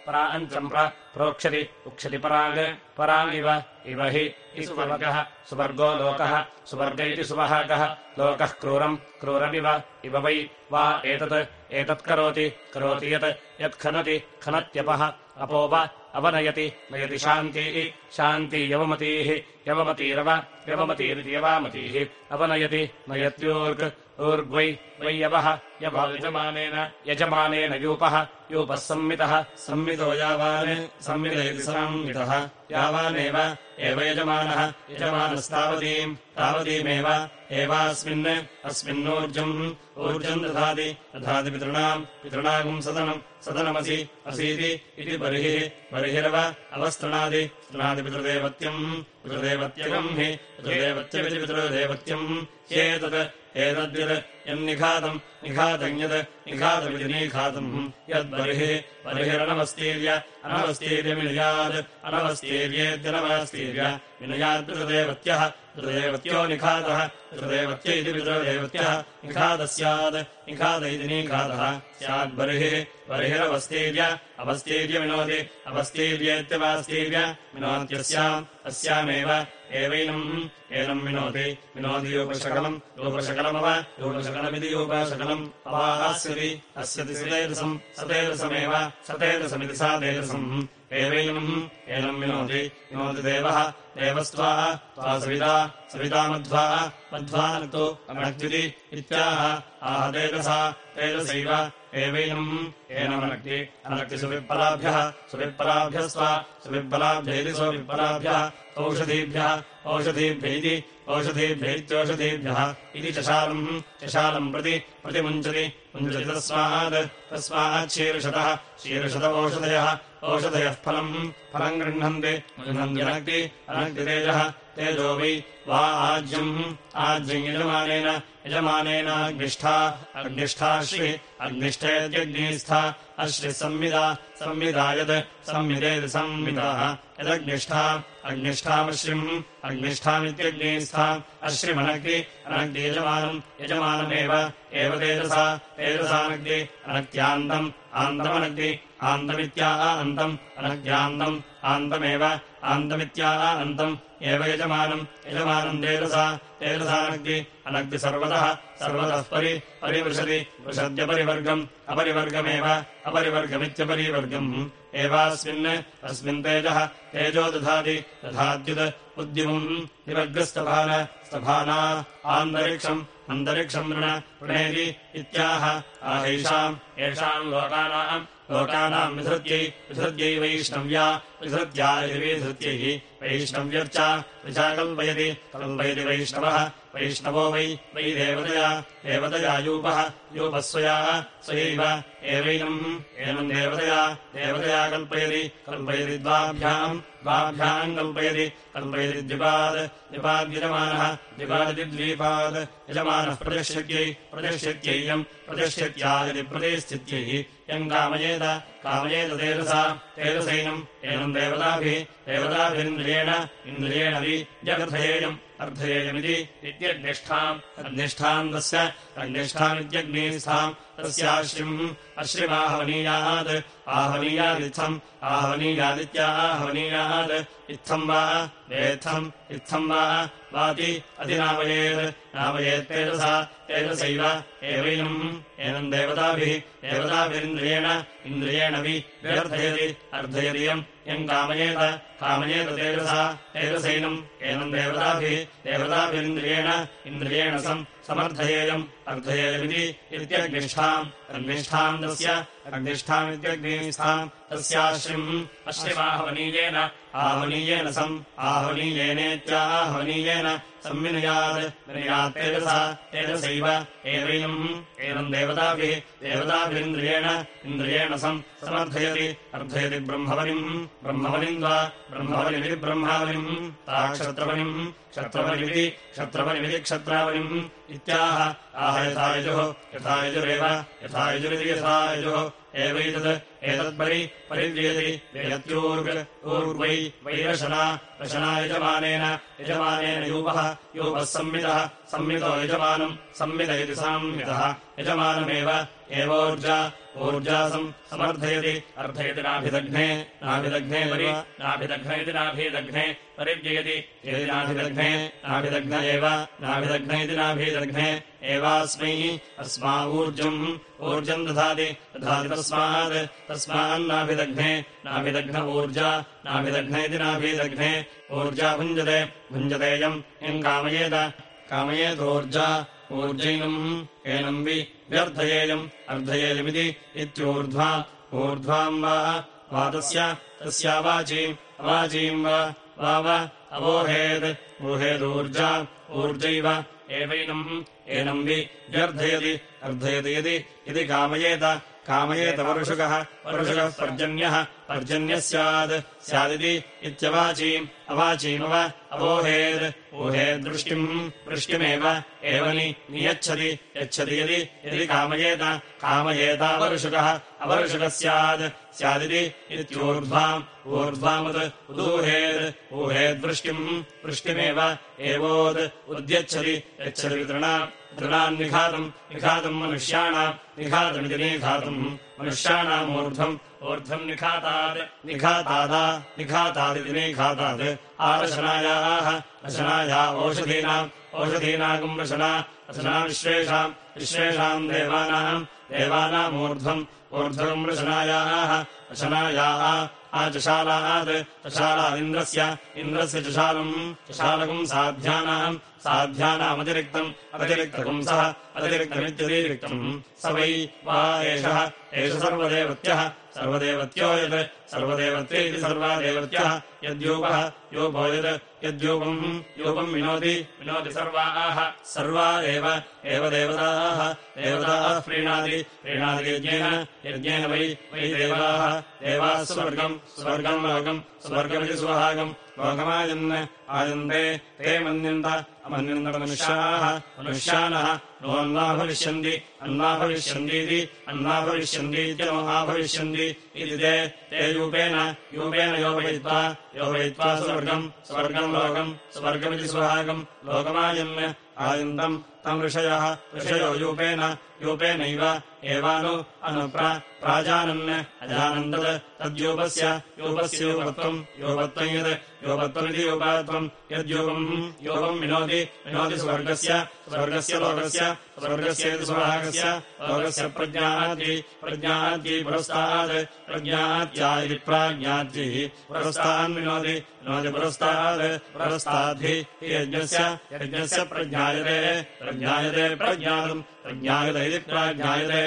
परा प्र प्रोक्षति उक्षति पराग् परागिव इव हि सुवर्गः सुवर्गो लोकः सुवर्ग इति सुवहागः लोकः क्रूरम् क्रूरमिव इव वै वा एतत् एतत्करोति करोति यत् यत्खनति खनत्यपः अपोप अवनयति नयति शान्तिः शान्ति यवमतीः यवमतीरव यवमतीरिति यवामतीः अवनयति नयत्यूर्ग् ऊर्ग्वै वै यवः यजमानेन यजमानेन यूपः यूपः संमितः संमितो यावान् संमित इति संमितः। यावानेव एव यजमानः यजमानस्तावतीम् तावतीमेव एवास्मिन् अस्मिन्नूर्जम् ऊर्जम् दधाति दधाति पितॄणाम् सदनम् सदनमसि असीति इति बर्हिः बर्हिरव अवस्तृणादि स्तृणादि पितृदेवत्यम् पितृदेवत्यगम् हि पितृदेवत्यमिति पितृदेवत्यम् ह्येतत् एतद्यत् यन्निघातम् निघातम् यत् निघातमिति निघातम् यद्बर्हिः बर्हिरनवस्तीर्य अनवस्तीर्यमिनयात् अनवस्तीर्येत्यनवस्तीर्य विनयात् पितृदेवत्यः पितृदेवत्यो निघातः पितृदेवत्य इति पितृदेवत्यः निघातः स्यात् निघात इति निघातः। स्याद्बर्हिः बर्हिरवस्तीर्य अवस्तीर्य विनोति अवस्तीर्येत्यवास्तीर्य विनोत्यस्याम् अस्यामेव एवैनम् एनम् विनोति। विनोति योपशकलम् योपशकलमव योपशकलमिति योपशकलम्। अवास्यति अस्यति सतेरसम् सतेरसमेव सतेरसमिति सा तेजसम् एवैनम् एनम् विनोति विनोति देवः देवस्त्वा त्वा सविता सविता मध्वा मध्वानतो अनक्त्युति इत्याह। आह तेजसा तेजसैव एवैनम् एनमनक्ति। अनक्ति सुविप्पलाभ्यः सुविप्पलाभ्यस्त्वा सुविप्पलाभ्यैति सुविप्पलाभ्यः औषधीभ्यः इति औषधीभ्यैत्योषधीभ्यः इति चशालम् चशालम् प्रति प्रतिमुञ्चति। मुञ्चति तस्मात् तस्मात् शीर्षतः शीर्षत ओषधयः फलम् फलम् गृह्णन्ति। गृह्णन्ति अनक्ति। अनक्ति तेजः। तेजो वै वा आज्यम्। आज्यम् यजमानेन। यजमानेनाग्निष्ठा अग्निष्ठाश्रि अग्निष्ठेत्यग्निस्था अश्रिः संविदा। संविदा यत् संविदेति संविदाः। यदग्निष्ठा। अग्निष्ठामश्रिम्। अग्निष्ठामित्यग्निस्था। अश्रिमनग्नि अनग्नि यजमानम्। यजमानमेव। एव तेजसा। तेजसानग्नि अनक्त्यान्तम्। आन्तमनग्नि आन्तमित्या अन्तम् अनग्न्यान्तम् आन्तमेव आन्तमित्या अन्तम् एव यजमानम् यजमानम् तेजसा तेजसानग्नि अनग्नि सर्वतः सर्वतः परि परिवृषति वृषद्यपरिवर्गम् अपरिवर्गमेव अपरिवर्गमित्यपरिवर्गम् एवास्मिन् अस्मिन् तेजः तेजो दधाति दधाद्युत् उद्यमम् निवर्गस्तभान स्तभाना आन्तरिक्षम् अन्तरिक्षम् ऋण ऋणेति इत्याह आहैषाम् येषाम् लोकानाम् लोकानाम् विधृत्यै विधृत्यै वैष्णव्या विधृत्या इति विधृत्यैः वैष्णव्यर्च विचा कल्पयति कल्पयति वैष्णवः वैष्णवो वै वै देवतया देवतया यूपः यूपः स्वया स्वयैव एवैनम्। एनम् देवतया देवतया कल्पयति कल्पयति द्वाभ्याम्। द्वाभ्याम् कल्पयति कल्पयति द्विपाद्। द्विपाद्यजमानः द्विपादिति द्वीपाद् यजमानः प्रदर्श्यत्यै प्रदर्श्यत्यैयम् प्रदर्श्यत्या इति प्रतिस्थित्यै यम् कामयेत कामयेत तेजसा तेजसैनम्। एनम् देवताभिः देवताभिरिन्द्रियेण इन्द्रियेण वि जगर्थयेयम्। अर्थयेयमिति इत्यग्निष्ठाम्। अग्निष्ठाम् तस्य अग्निष्ठामित्यग्निस्थाम् तस्याश्रिम् अश्रिमाहवनीयात्। आहवनीयादित्थम् आहवनीयादित्या आहवनीयात्। इत्थम् वा वेत्थम् इत्थम् वा वाति अधिनामयेत्। नामयेत्तेजसा तेजसैव एवैनम्। एनम् देवताभिः देवताभिरिन्द्रियेण इन्द्रियेण वि व्यर्थयति अर्धयदियम् यम् कामयेत कामयेत तेजसा तेजसैनम्। एनम् देवताभिः देवताभिरिन्द्रियेण इन्द्रियेण सम् समर्थयेयम् अर्थयेयमिति इत्यग्निष्ठाम् अग्निष्ठाम् तस्य अग्निष्ठामित्यग्निष्ठाम् तस्याश्रिम् अश्रिमाहवनीयेन आहवनीयेन सम् आहवनीयेनेत्याहवनीयेन संविनयात् विनयात् तेजसा तेजसैव एवैनम् एनम् देवताभिः देवताभिरिन्द्रियेण इन्द्रियेण सम् समर्थयति अर्थयति ब्रह्मवनिम् ब्रह्मवनिम् वा ब्रह्मवनिमिति ब्रह्मावनिम् ता क्षत्रवनिम् क्षत्रवनिमिति क्षत्रवनिमिति क्षत्रावनिम् इत्याह आह यथा यजुः यथा यजुरेव यथा एतत्परि वै रशना यजमानेन यजमानेन यूपः यूपः संवितः संमितो यजमानम् संमित इति संमितः यजमानमेव एवोर्जा ऊर्जासम् समर्थयति। अर्थयति नाभिदग्ने। नाभिदग्ने परि नाभिदग्न इति नाभिदग्ने परिव्ययति। यदि नाभिदग्ने नाभिदग्न एव। नाभिदग्न इति नाभिदग्ने एवास्मै अस्मा ऊर्जम्। ऊर्जम् दधाति। दधाति तस्मात्। तस्मान्नाभिदग्ने नाभिदग्न। ऊर्जा। नाभिदग्न इति नाभिदग्ने ऊर्जा भुञ्जते। भुञ्जतेयम् यम्। कामयेत। कामयेतोर्जा ऊर्जैनम्। एनम् वि व्यर्थयेयम् अर्धयेयमिति इत्यूर्ध्वा ऊर्ध्वाम् वा वा तस्य तस्यावाचीम् अवाचीम् वा वाव अवोहेत् ऊहेदूर्जा ऊर्जैव एवैनम् एनम् वि व्यर्थयति अर्धयति यदि इति कामयेत कामयेत वरुषुकः वरुषुकः पर्जन्यः पर्जन्यः स्यात् स्यादिति इत्यवाचीम्। अवाचीमव अवोहेत् ऊहेद्वृष्टिम् वृष्टिमेव। एव नियच्छति। यच्छति यदि यदि कामयेत। कामयेता वरुषुकः अवरुषुकः स्यात् स्यादिति इत्यूर्ध्वाम्। ऊर्ध्वामुत् उदूहेत् ऊहेद्वृष्टिम् वृष्टिमेव। एवोद् उद्यच्छति। यच्छति तृणा तृणान्निघातम् निघातम् मनुष्याणाम्। निघातमिति निघातम् मनुष्याणामूर्ध्वम् ऊर्ध्वम् निघातात् निघातादा निघातादिति निघातात् आरशनायाः रशनाया ओषधीनाम् ओषधीनागम् रशना रशना विश्वेषाम् विश्वेषाम् देवानाम् देवानामूर्ध्वम् ऊर्ध्वम् रशनायाः रशनायाः आचशालात् चशालादिन्द्रस्य इन्द्रस्य चशालम् चशालकम् साध्यानाम् साध्यानामतिरिक्तम् अतिरिक्तकम् सः अतिरिक्तमित्यतिरिक्तम्। स वै वा एषः एष सर्वदेवत्यः सर्वदेवत्यो यत् सर्वदेवत्ये इति सर्वादेवत्यः यद्यूपः, योपो यत् यद्यूपम् यूपम् विनोति विनोति सर्वाः। सर्वा एव एव देवताः। देवताः प्रीणादि प्रीणादियज्ञेन यज्ञेन वै वै देवाः। देवाः स्वर्गम् स्वर्गम् लोकम्, स्वर्गमिति सुहागम्। लोकमायन् आयन्ते ते मन्यन्त अमन्यन्त मनुष्याः मनुष्यानः नोऽन्ना भविष्यन्ति अन्ना भविष्यन्तीति इति ते ते यूपेन यूपेन योपयित्वा योपयित्वा स्वर्गम् स्वर्गम् लोकम् स्वर्गमिति सुहागम् लोकमायन् आयन्तम् तम् ऋषयः ऋषयो यूपेन यूपेनैव एवानु प्राजानन् अजानन्दत् तद्यूपस्य यूपत्वम् यत् योपत्वमिति योपात्वम् यद्यूपम् योगम् विनोति विनोति स्वर्गस्य स्वर्गस्य लोकस्य स्वर्गस्य लोकस्य प्रज्ञाद्यै प्रज्ञाद्यै पुरस्तात् प्रज्ञात्या इति प्राज्ञाद्यै पुरस्तान् विनोति विनोति पुरस्तात् यज्ञस्य यज्ञस्य प्रज्ञायते प्रज्ञायते प्रज्ञातम् प्रज्ञायत इति प्राज्ञायते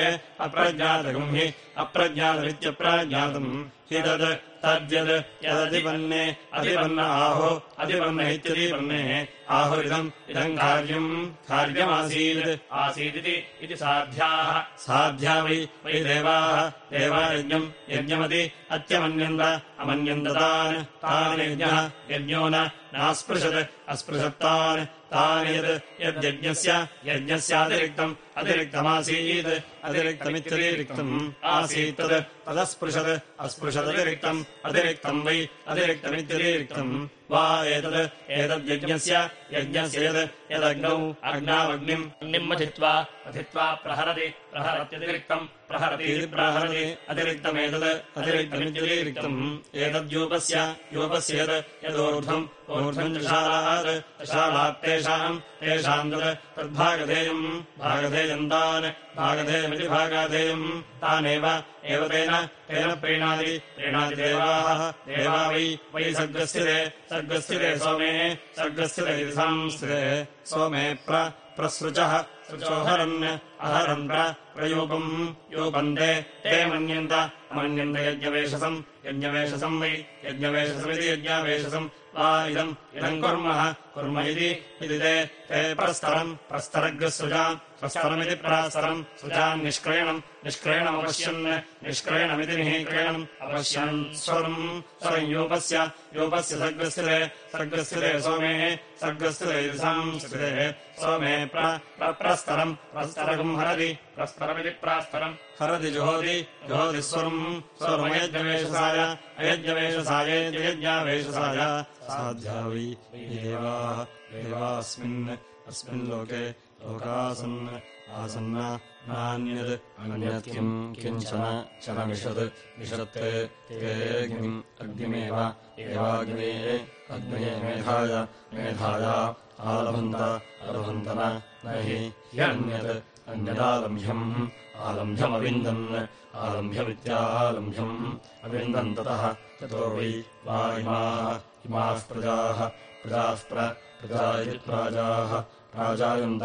अप्रज्ञातकम् हि अप्रज्ञातमित्यप्राज्ञातम् हि तत् तद्यद् यदधिपन्ने अधिपन्न आहो अधिपन्न इत्यधिपन्ने आहुरिदम् इदम् कार्यम् कार्यमासीत् आसीदिति इति साध्याः साध्या वै वै देवाः देवायज्ञम् यज्ञमति अत्यमन्यन्त अमन्यन्ततान् तान् यज्ञः यज्ञो न नास्पृशत् अस्पृशत्तान् तान् यत् यद्यज्ञस्य यज्ञस्यातिरिक्तम् अतिरिक्तमासीत्। अतिरिक्तमित्यतिरिक्तम् आसीत् तदस्पृशत्। अस्पृशदतिरिक्तम्। अतिरिक्तम् वै। अतिरिक्तमित्यतिरिक्तम्। वा एतत् एतद्यज्ञस्य। यज्ञस्य यत् यदग्नौ। अग्नावग्निम् अग्निम् अधित्वा अधित्वा प्रहरति प्रहरत्यतिरिक्तम् प्रहरतीति प्रहरति अतिरिक्तमेतत् अतिरिक्तमित्यतिरिक्तम्। एतद्यूपस्य यूपस्य यत् यदूर्ध्वम् ऊर्ध्वम् शालात् शालात् तेषाम् तत् तद्भागधेयम्। भागधेयम् तान् भागधेयमिति भागाधेयम्। तानेव एव तेन तेन प्रीणादि प्रीणादि देवाः। देवा वै वै सर्गस्थिते सर्गस्थिते सोमे सर्गस्थिते इति संस्थिते। सोमे प्र प्रसृजः सृचोहरन् अहरन् प्रयूपम् यूपन्ते ते मन्यन्त। अमन्यन्त यज्ञवेषसम् यज्ञवेषसम् वै। यज्ञवेषसमिति यज्ञावेषसम् वा इदम्। इदम् कुर्मः। कुर्म इति प्रस्तरमिति प्रास्तरम् सृजाम् निष्क्रयणम् निष्क्रयणमपश्यन् निष्क्रयणमिति निःक्रयणम् अपश्यन् स्वरम् स्वरम् यूपस्य सर्गस्थिते सर्गस्थिते सोमे सर्गस्थिते संस्थिते सोमे प्रस्तरम् प्रस्तरकम् हरति प्रस्तरमिति प्रास्तरम् हरति जुहोति जुहोति स्वरम् स्वरमयज्ञवेषसाय अयज्ञवेषसायेत्ययज्ञावेषसाय साध्या वै देवाः देवास्मिन् अस्मिन् लोके लोकासन् आसन्न नान्यत् अन्यत् किम् किञ्चन शनमिषत् विषत्ते ते किम् अग्निमेव एवाग्ने अग्नये मेधाय मेधाया आलभन्त अलभन्तन न हि ह्यन्यत् अन्यदालम्भ्यम् आलम्भ्यमविन्दन् आलम्भ्यमित्यालम्भ्यम् ततः वै वा इमाः इमाः प्रजाः प्रजाः प्रजा इति प्राजाः प्राजायन्त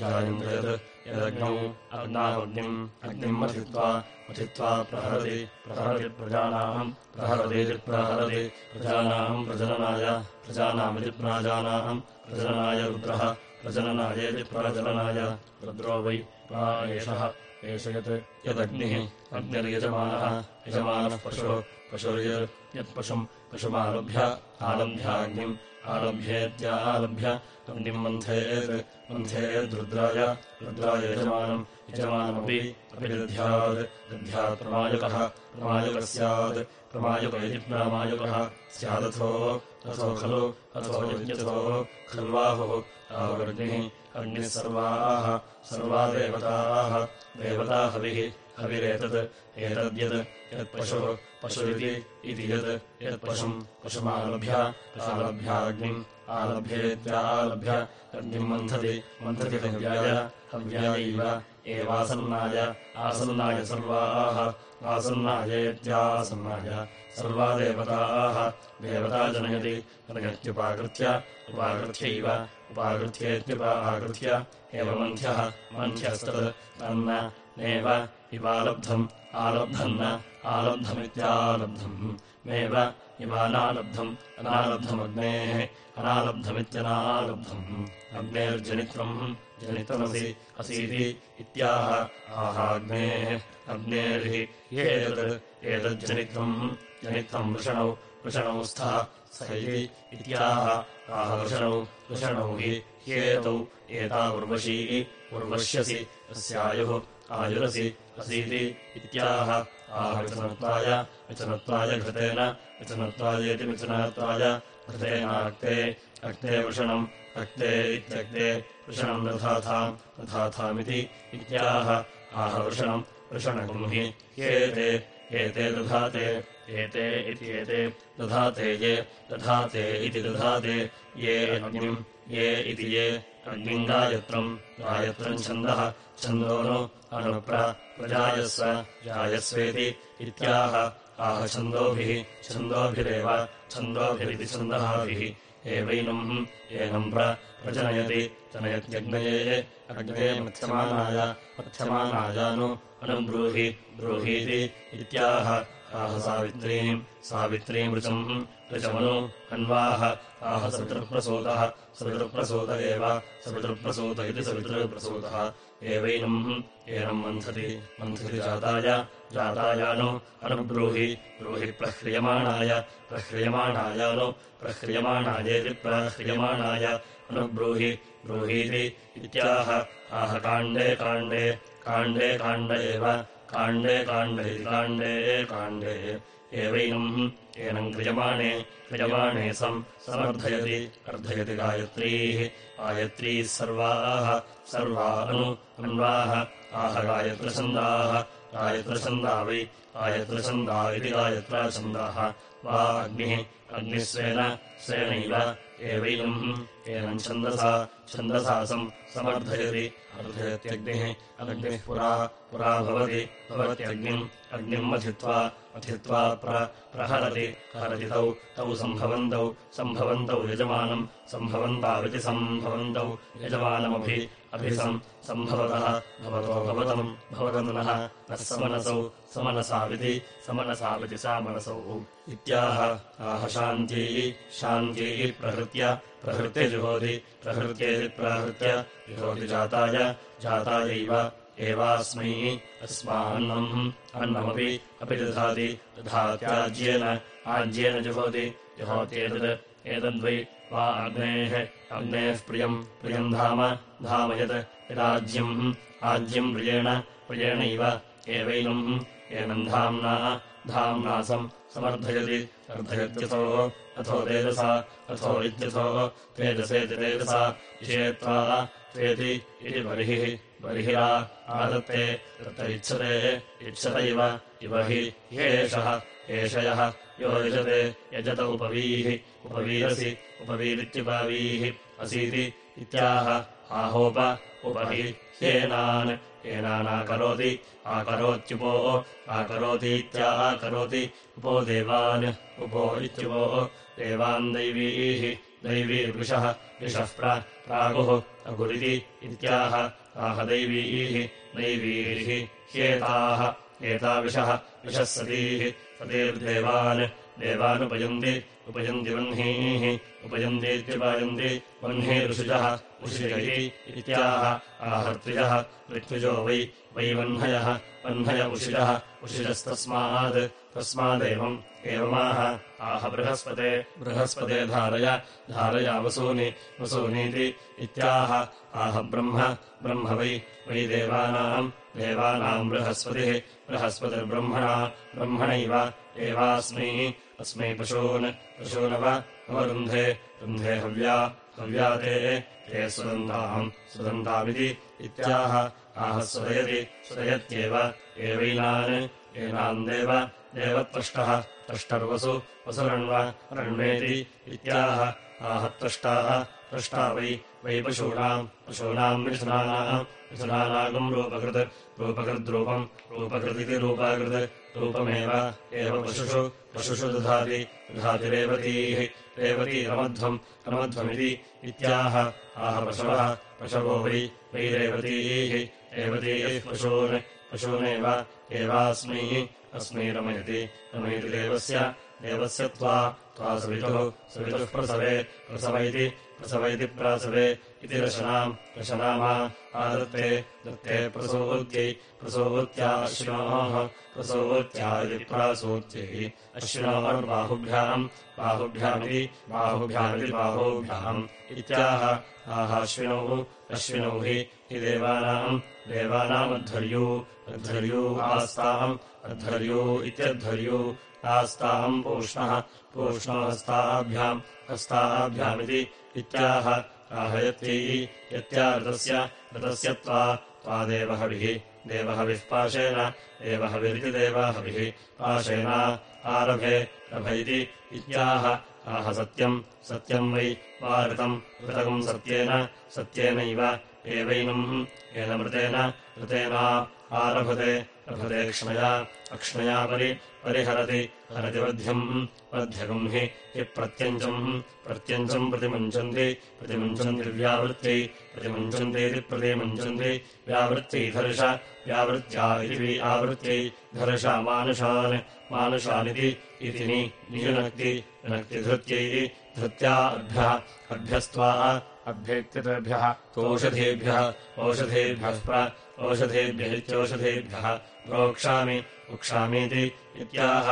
जायन्त यत् यदग्नौ अग्नावग्निम्, अग्निम् मथित्वा मथित्वा प्रहरति प्रहरति प्रजानाम् प्रहरतीति प्रहरति प्रजानाम् प्रजननाय, प्रजानामिति प्राजानाम् प्रजननाय रुद्रः प्रजननायेति प्रजननाय, रुद्रो वै वा एषः, एष यत् यदग्निः, अग्निर्यजमानः, यजमानः पशुः पशुर्यर् यत्पशुम् पशुमालभ्य आलभ्याग्निम् आलभ्येत्यालभ्य अग्निम् मन्थेत् मन्थेद्रुद्राय रुद्राय यजमानम् यजमानमपि अपि दध्यात् दध्यात् प्रमायुकः प्रमायुकः स्यात् प्रमायुक इति प्रामायुकः स्यादथो अथो खलु अथो यज्ञथो खल्वाहुः आहुरग्निः अग्निः सर्वाः सर्वा देवताः देवता हविः हविरेतत् एतद्यत् यत्पशुः पशुरिति इति यत् यत्पशुम् पशुमालभ्य आलभ्याग्निम् आलभ्येत्यालभ्य अग्निम् मन्थति मन्थति हव्याय हव्यायैव एवासन्नाय आसन्नाय सर्वाः आसन्नायेत्यासन्नाय सर्वा देवताः देवता जनयति जनयत्युपाकृत्य उपाकृत्यैव उपाकृत्येत्युपाकृत्य एव मन्थ्यः मन्थ्यस्तत् तन्न नेव इवालब्धम् आलब्धम् न आलब्धमित्यालब्धम्। मेव इवानालब्धम् अनालब्धमग्नेः अनालब्धमित्यनालब्धम्। अग्नेर्जनित्रम् जनितमसि असीति इत्याह आहाग्नेः अग्नेर्हि एतत् एतज्जनित्रम् जनित्रम् वृषणौ वृषणौ स्थः स इत्याह आह वृषणौ वृषणौ हि ह्येतौ एता उर्वशी उर्वश्यसि अस्यायुः आयुरसि असीति इत्याह। आह विचनत्वाय विचनत्वाय घृतेन विचनत्वायेति विचनत्वाय घृतेनाक्ते अक्ते वृषणम् अक्ते इत्यक्ते वृषणम् दधाथाम् दधाथामिति इत्याह। आह वृषणम् वृषणगुम् हि ह्येते एते दधाते एते इत्येते दधाते ये दधाते इति दधाते ये अग्निम् ये इति ये अग्निम् गायत्रम् गायत्रम् छन्दः छन्दो नो अनुप्र प्रजायस्व जायस्वेति इत्याह। आह छन्दोभिः छन्दोभिरेव छन्दोभिरिति छन्दःभिः एवैनम् एनम् प्रजनयति जनयत्यग्नये अग्नये मथ्यमानाय मथ्यमानायानु अनुब्रूहि ब्रूहीति इत्याह। आह सावित्रीम् सावित्रीम् ऋचम् ऋचमनु अन्वाह आह सवितृप्रसूतः सवितृप्रसूत एव सवितृप्रसूत इति सवितृप्रसूतः एवैनम् एनम् मन्थति मन्थति जाताय जातायानु अनुब्रूहि ब्रूहि प्रह्रियमाणाय प्रह्रियमाणायानु प्रह्रियमाणायेति प्रह्रियमाणाय अनुब्रूहि ब्रूहीति इत्याह आह काण्डे काण्डे काण्डे काण्ड एव काण्डे काण्ड काण्डे काण्डे एवैनम्। एनम् क्रियमाणे क्रियमाणे सम् समर्थयति अर्धयति गायत्रीः। गायत्रीः सर्वाः सर्वा अनु अन्वाः आह गायत्रछन्दाः गायत्रछन्दा वै गायत्रछन्दा इति गायत्राछन्दाः। वा अग्निः अग्निः स्वेन स्वेनैव एवैनम्। एनम् छन्दसा छन्दसा सम् समर्थयति। अर्धयत्यग्निः अग्निः पुरा पुरा भवति। भवत्यग्निम् अग्निम् मथित्वा मथित्वा प्रहरति। हरति तौ तौ सम्भवन्तौ सम्भवन्तौ यजमानम् सम्भवन्ताविति सम्भवन्तौ यजमानमभि अभिसम् सम्भवतः भवतो भवतम् भवतम् नः नः समनसौ समनसाविति समनसाविति सा मनसौ। इत्याह आह शान्त्यै शान्त्यै प्रहृत्य प्रहृत्य जुहोति प्रहृत्येति प्राहृत्य जुहोति जाताय जातायैव एवास्मै अस्मान्नम् अन्नमपि अपि दधाति दधात्याज्येन आज्येन जुहोति जुहोत्येतत् एतद्वै वा अग्नेः अग्नेः प्रियम् प्रियम् धाम धाम यत् यदाज्यम् आज्यम् प्रियेण प्रियेणैव एवैनम् एनम् धाम्ना धाम्नासम् समर्थयति अर्धयत्यसो अथो तेजसा अथो इत्यथो तेजसेति तेजसा इषेत्वा त्वेति इति बर्हिः बर्हिरा आदत्ते तत्र इच्छते इच्छत इव इव हि ह्येषः एषयः यो यजते यजत उपवीः उपवीरसि उपवीरित्युपवीः असीति इत्याह आहोप उपहि ह्येनान् येनानाकरोति आकरोत्युपो आकरोतीत्याकरोति उपो देवान् उपो इत्युपो देवान् दैवीः दैवीर्विषः विषः प्रागुः अगुरिति इत्याह। आह दैवीः दैवीः ह्येताः एताविषः विषः सतीः सतीर्देवान्। देवानुपयन्ति उपयन्ति वह्नीः उपयन्तीत्युपयन्ति ऋषिजैः इत्याह आहर्त्रिजः ऋत्विजो वै वै वह्नयः वह्नय उषिजः उषिजस्तस्मात् तस्मादेवम् एवमाह। आह बृहस्पते बृहस्पते धारय धारया वसूनि वसूनीति इत्याह। आह ब्रह्म ब्रह्म वै वै देवानाम् देवानाम् बृहस्पतिः बृहस्पतिर्ब्रह्मणा ब्रह्मणैव एवास्मै अस्मै पशून् पशूनव अवरुन्धे रुन्धे हव्या हव्या ते सुदन्ताम् सुदन्तामिति इत्याह आह सुदयति सुदयत्येव एवैनान् एनाम् देव देवत्रष्टः त्रष्टर्वसु वसुरण्व रण्वेति इत्याह आह त्रष्टाः त्रष्टा वै वै पशूनाम् पशूनाम् मिथुनानाम् मिथुनानागम् रूपकृत् रूपकृद्रूपम् रूपकृदिति रूपाकृत् रूपमेव एव पशुषु पशुषु दधाति दधाति रेवतीः रेवतीरमध्वम् रमध्वमिति इत्याह। आह पशवः पशवो वै वै रेवतीः। रेवतीः पशून् पशूनेव एवास्मै अस्मै रमयति। रमयति देवस्य देवस्य त्वा त्वा सवितुः सवितुः प्रसवे प्रसव इति प्रसव इति प्रासवे इति रशनाम् रशनामा आदत्ते दत्ते प्रसूत्यै प्रसूत्या अश्विनोः इति प्रासूत्यै अश्विनोर्बाहुभ्याम् बाहुभ्यामिति बाहुभ्यामिति बाहुभ्याम् इत्याह आहाश्विनौ अश्विनौ हि हि देवानाम् देवानामध्वर्यू अध्वर्यू आस्ताम् अध्वर्यू इत्यध्वर्यू आस्ताम् पूष्णः पूष्णो हस्ताभ्याम् हस्ताभ्यामिति इत्याह आहयत्यै यत्या ऋतस्य ऋतस्य त्वा त्वादेवहविः देवहविः पाशेन देवहविरिति देवाहविः पाशेन आरभे रभ इति इत्याह आह सत्यम् सत्यम् वै वा ऋतम् ऋतकम् सत्येन सत्येनैव एवैनम् एनमृतेन ऋतेना आरभते रभते क्ष्मया अक्ष्मया परि परिहरति। हरति वध्यम् वध्यगम् हि हि प्रत्यञ्चम् प्रत्यञ्चम् प्रतिमुञ्चन्ति व्यावृत्त्यै प्रतिमुञ्चन्तीति प्रतिमुञ्चन्ति व्यावृत्त्यै धर्ष। व्यावृत्त्या इति आवृत्त्यै धर्षा मानुषान्। मानुषानिति इति विनक्तिधृत्यै धृत्या। अभ्यः। अभ्यस्त्वा अभ्येत्यतेभ्यः तोषधेभ्यः ओषधेभ्यः प्र ओषधेभ्यः इत्यौषधेभ्यः प्रोक्षामि उक्षामीति इत्याह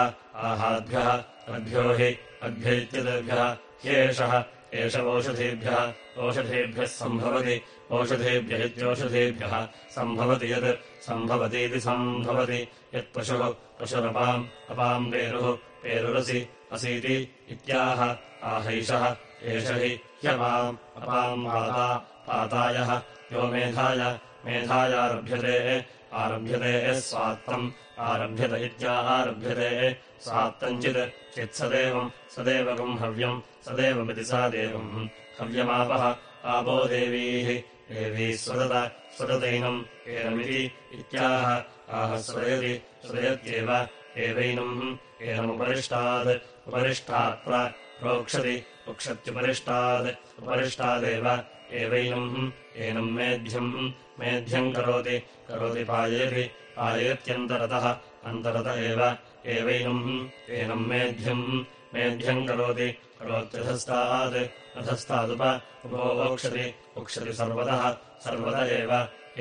आहाभ्यः अभ्यो हि अभ्य इत्यतेभ्यः ह्येषः एष ओषधेभ्यः ओषधेभ्यः सम्भवति ओषधेभ्यः इत्यौषधेभ्यः सम्भवति यत् सम्भवतीति सम्भवति यत्पशुः पशुरपाम् अपाम् पेरुः पेरुरसि असीति इत्याह आहैषः एष हि ह्यपाम् अपाम् पाता पातायः यो मेधाय मेधायारभ्यते आरभ्यते स्वात्तम्। आरभ्यत इत्यारभ्यते स्वात्तञ्चित् चित्सदेवम् सदेवकम् हव्यम् सदेवमिति सा देवम्। हव्यमापः आपो देवीः देवी स्वदत स्वदतैनम् एनमिति इत्याह। आह स्वदयति स्वदयत्येव एवैनम्। एनमुपरिष्टात् उपरिष्टात् प्रोक्षति वक्षत्युपरिष्टात् उपरिष्टादेव एवैनम्। एनम् मेध्यम् मेध्यम् करोति करोति पायेति पायेत्यन्तरतः अन्तरत एव एवैनम् एनम् मेध्यम्। मेध्यम् करोति करोत्यधस्तात् अधस्तादुप उपोक्षति वक्षति सर्वतः सर्वत एव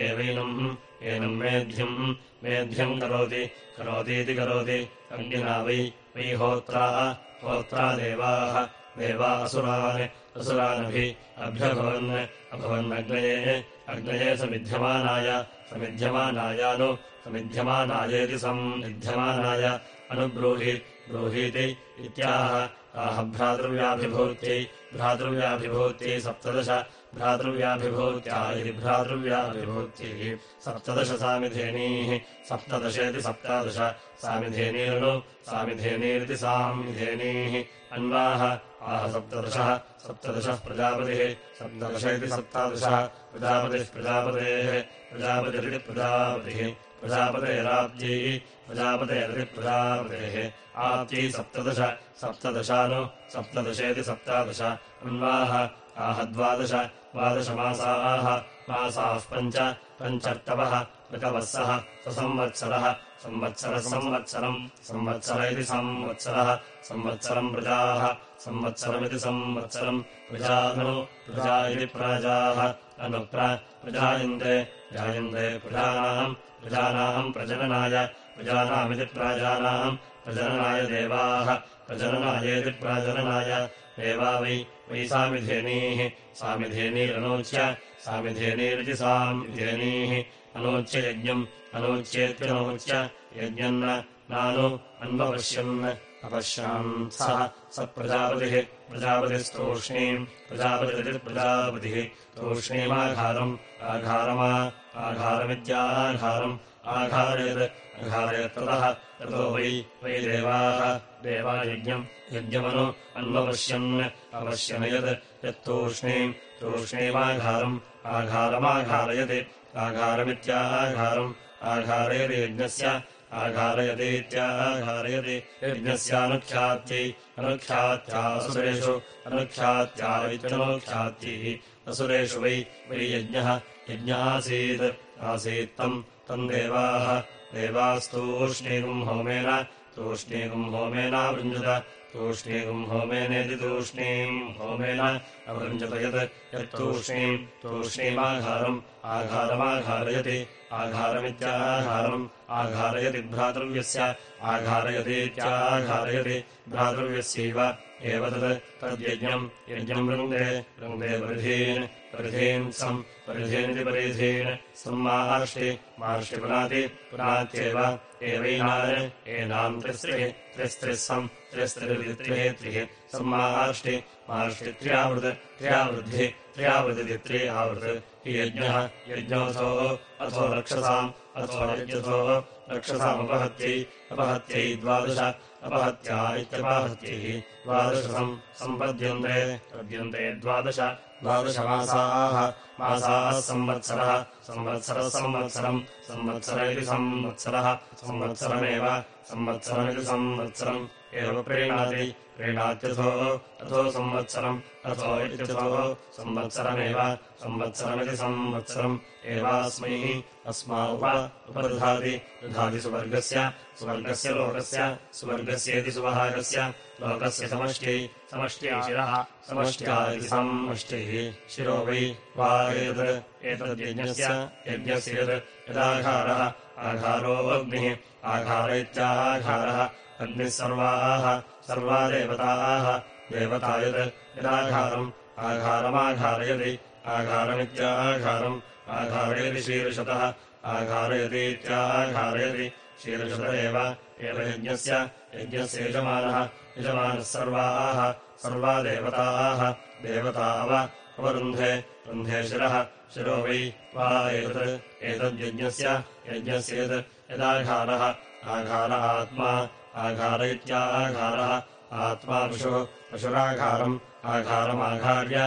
एवैनम् एनम् मेध्यम्। मेध्यम् करोति करोतीति करोति अग्निना वै वै होत्रा होत्रा देवाः देवा असुरान् असुरानभि अभ्यभवन् अभवन्नग्नये अग्नये समिध्यमानाय समिध्यमानायानु समिध्यमानायेति समिध्यमानाय अनुब्रूहि ब्रूहीति इत्याह आह भ्रातृव्याभिभूत्यै भ्रातृव्याभिभूत्यै सप्तदश भ्रातृव्याभिभूत्या भ्रातृव्याभिभूत्यैः सप्तदश सामिधेनीः सप्तदशेति सप्तादश सामिधेनीर्नु सामिधेनीरिति सामिधेनीः अन्वाः आह सप्तदशः सप्तदशः प्रजापतिः सप्तदश इति सप्तादशः प्रजापतिः प्रजापतेः प्रजापतिरिति प्रजापतिः प्रजापतेराब्द्यै प्रजापतेरिति प्रजापतेः आब्द्यै सप्तदश सप्तदशानु सप्तदशेति सप्तादश अन्वाः आह द्वादश द्वादशमासाः मासाः पञ्च पञ्चर्तवः ऋतवः सः ससंवत्सरः संवत्सरः संवत्सरम् संवत्सर इति संवत्सरः संवत्सरम् प्रजाः संवत्सरमिति संवत्सरम् प्रजानु प्रजा इति प्राजाः अनु प्रजायन्ते जायन्ते प्रजानाम् प्रजानाम् प्रजननाय प्रजानामिति प्राजानाम् प्रजननाय देवाः प्रजननायेति प्राजननाय देवा वै वै सामिधेनीः सामिधेनीरनोच्य सामिधेनीरिति सामिधेनीः अनोच्य यज्ञम् अनोच्येत्यनोच्य यज्ञम् नानु अन्वपश्यन्। अपश्यान् सः स प्रजापतिः प्रजापतिस्तूष्णीम् प्रजापतिरिति प्रजापतिः। तूष्णीमाघारम् आघारमा आघारमित्याघारम् आघारयत् अघारयत्ततः ततो वै वै देवाः देवा यज्ञम् यज्ञमनु अन्वपश्यन् अपश्यनयत् यत्तूष्णीम् तूष्णीमाघारम् आघारमाघारयति आघारमित्याघारम् आघारयति यज्ञस्य आघारयतीत्याघारयति यज्ञस्यानुख्यात्यै अनुख्यात्यासुरेषु अनुख्यात्या इत्यनुख्यात्यैः असुरेषु वै वै यज्ञः यज्ञासीत् आसीत्तम् तम् देवाः। देवास्तूष्णीगुम् होमेन। तूष्णीगुम् होमेनावृञ्जत तूष्णीगुम् होमेनेति तूष्णीम् होमेन अवृञ्जत यत्। यत्तूष्णीम् तूष्णीमाघारम् आघारमाघारयति। आघारमित्याघारम् आघारयति भ्रातृव्यस्य। आघारयतीत्याघारयति भ्रातृव्यस्यैव एव तत् तद्यज्ञम् यज्ञम् वृन्दे वृन्दे परिधीन् परिधीन् सम् परिधीनिति मार्ष्टि पुनाति पुनात्येव एवैनान् एनाम् त्रिस्त्रिः त्रिस्त्रिः सम् त्रिस्त्रिरित्रिः त्रिः। सम्मार्ष्टि मार्ष्टि त्र्यावृत् त्र्यावृद्धिः त्र्यावृदिति त्रि आवृत्। हि यज्ञः यज्ञोऽथो अथो रक्षसाम् अथो यज्ञथो रक्षसामपहत्यै अपहत्यै द्वादश अपहत्या इत्यपहत्यैः द्वादशसम् सम्पद्यन्ते पद्यन्ते द्वादश द्वादशमासाः। मासाः संवत्सरः। संवत्सरः संवत्सरम्। संवत्सर इति संवत्सरः। संवत्सरमेव। संवत्सरमिति संवत्सरम्। एव प्रीणाति। प्रीणात्यथो अथो संवत्सरम्। अथो इत्यथो संवत्सरमेव। संवत्सरमिति संवत्सरम्। एवास्मै अस्मा उप उपदधाति। दधाति सुवर्गस्य सुवर्गस्य लोकस्य सुवर्गस्येति सुवहारस्य लोकस्य समष्ट्यै समष्ट्यै शिरः समष्ट्या इति समष्ट्यैः शिरो वै वा एतद्यज्ञस्य यज्ञस्य यत् यदाघारः आघारोऽग्निः आघार इत्याघारः अग्निः सर्वाः सर्वा देवताः देवता यत् यदाघारम् आघारमाघारयति आघारमित्याघारम् आघारयति शीर्षतः आघारयतीत्याघारयति शीर्षत एव एव यज्ञस्य यज्ञस्य यजमानः यजमानः सर्वाः सर्वा देवताः देवताव अवरुन्धे रुन्धे शिरः शिरो वै वा एतत् एतद्यज्ञस्य यज्ञस्य यत् यदाघारः आघार आत्मा आघार इत्याघारः आत्मा पशुः पशुराघारम् आघारमाघार्य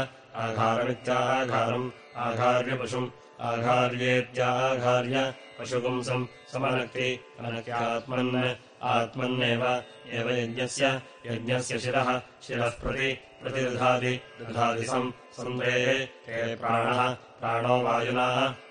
आघारमित्याघारम् आघार्य पशुम् आघार्येत्याघार्य पशुपुंसम् समनक्ति अनक्यात्मन् आत्मन्नेव एव यज्ञस्य यज्ञस्य शिरः शिरः प्रति प्रतिदधाति दधाति सम् सन्देः ते प्राणः प्राणो वायुना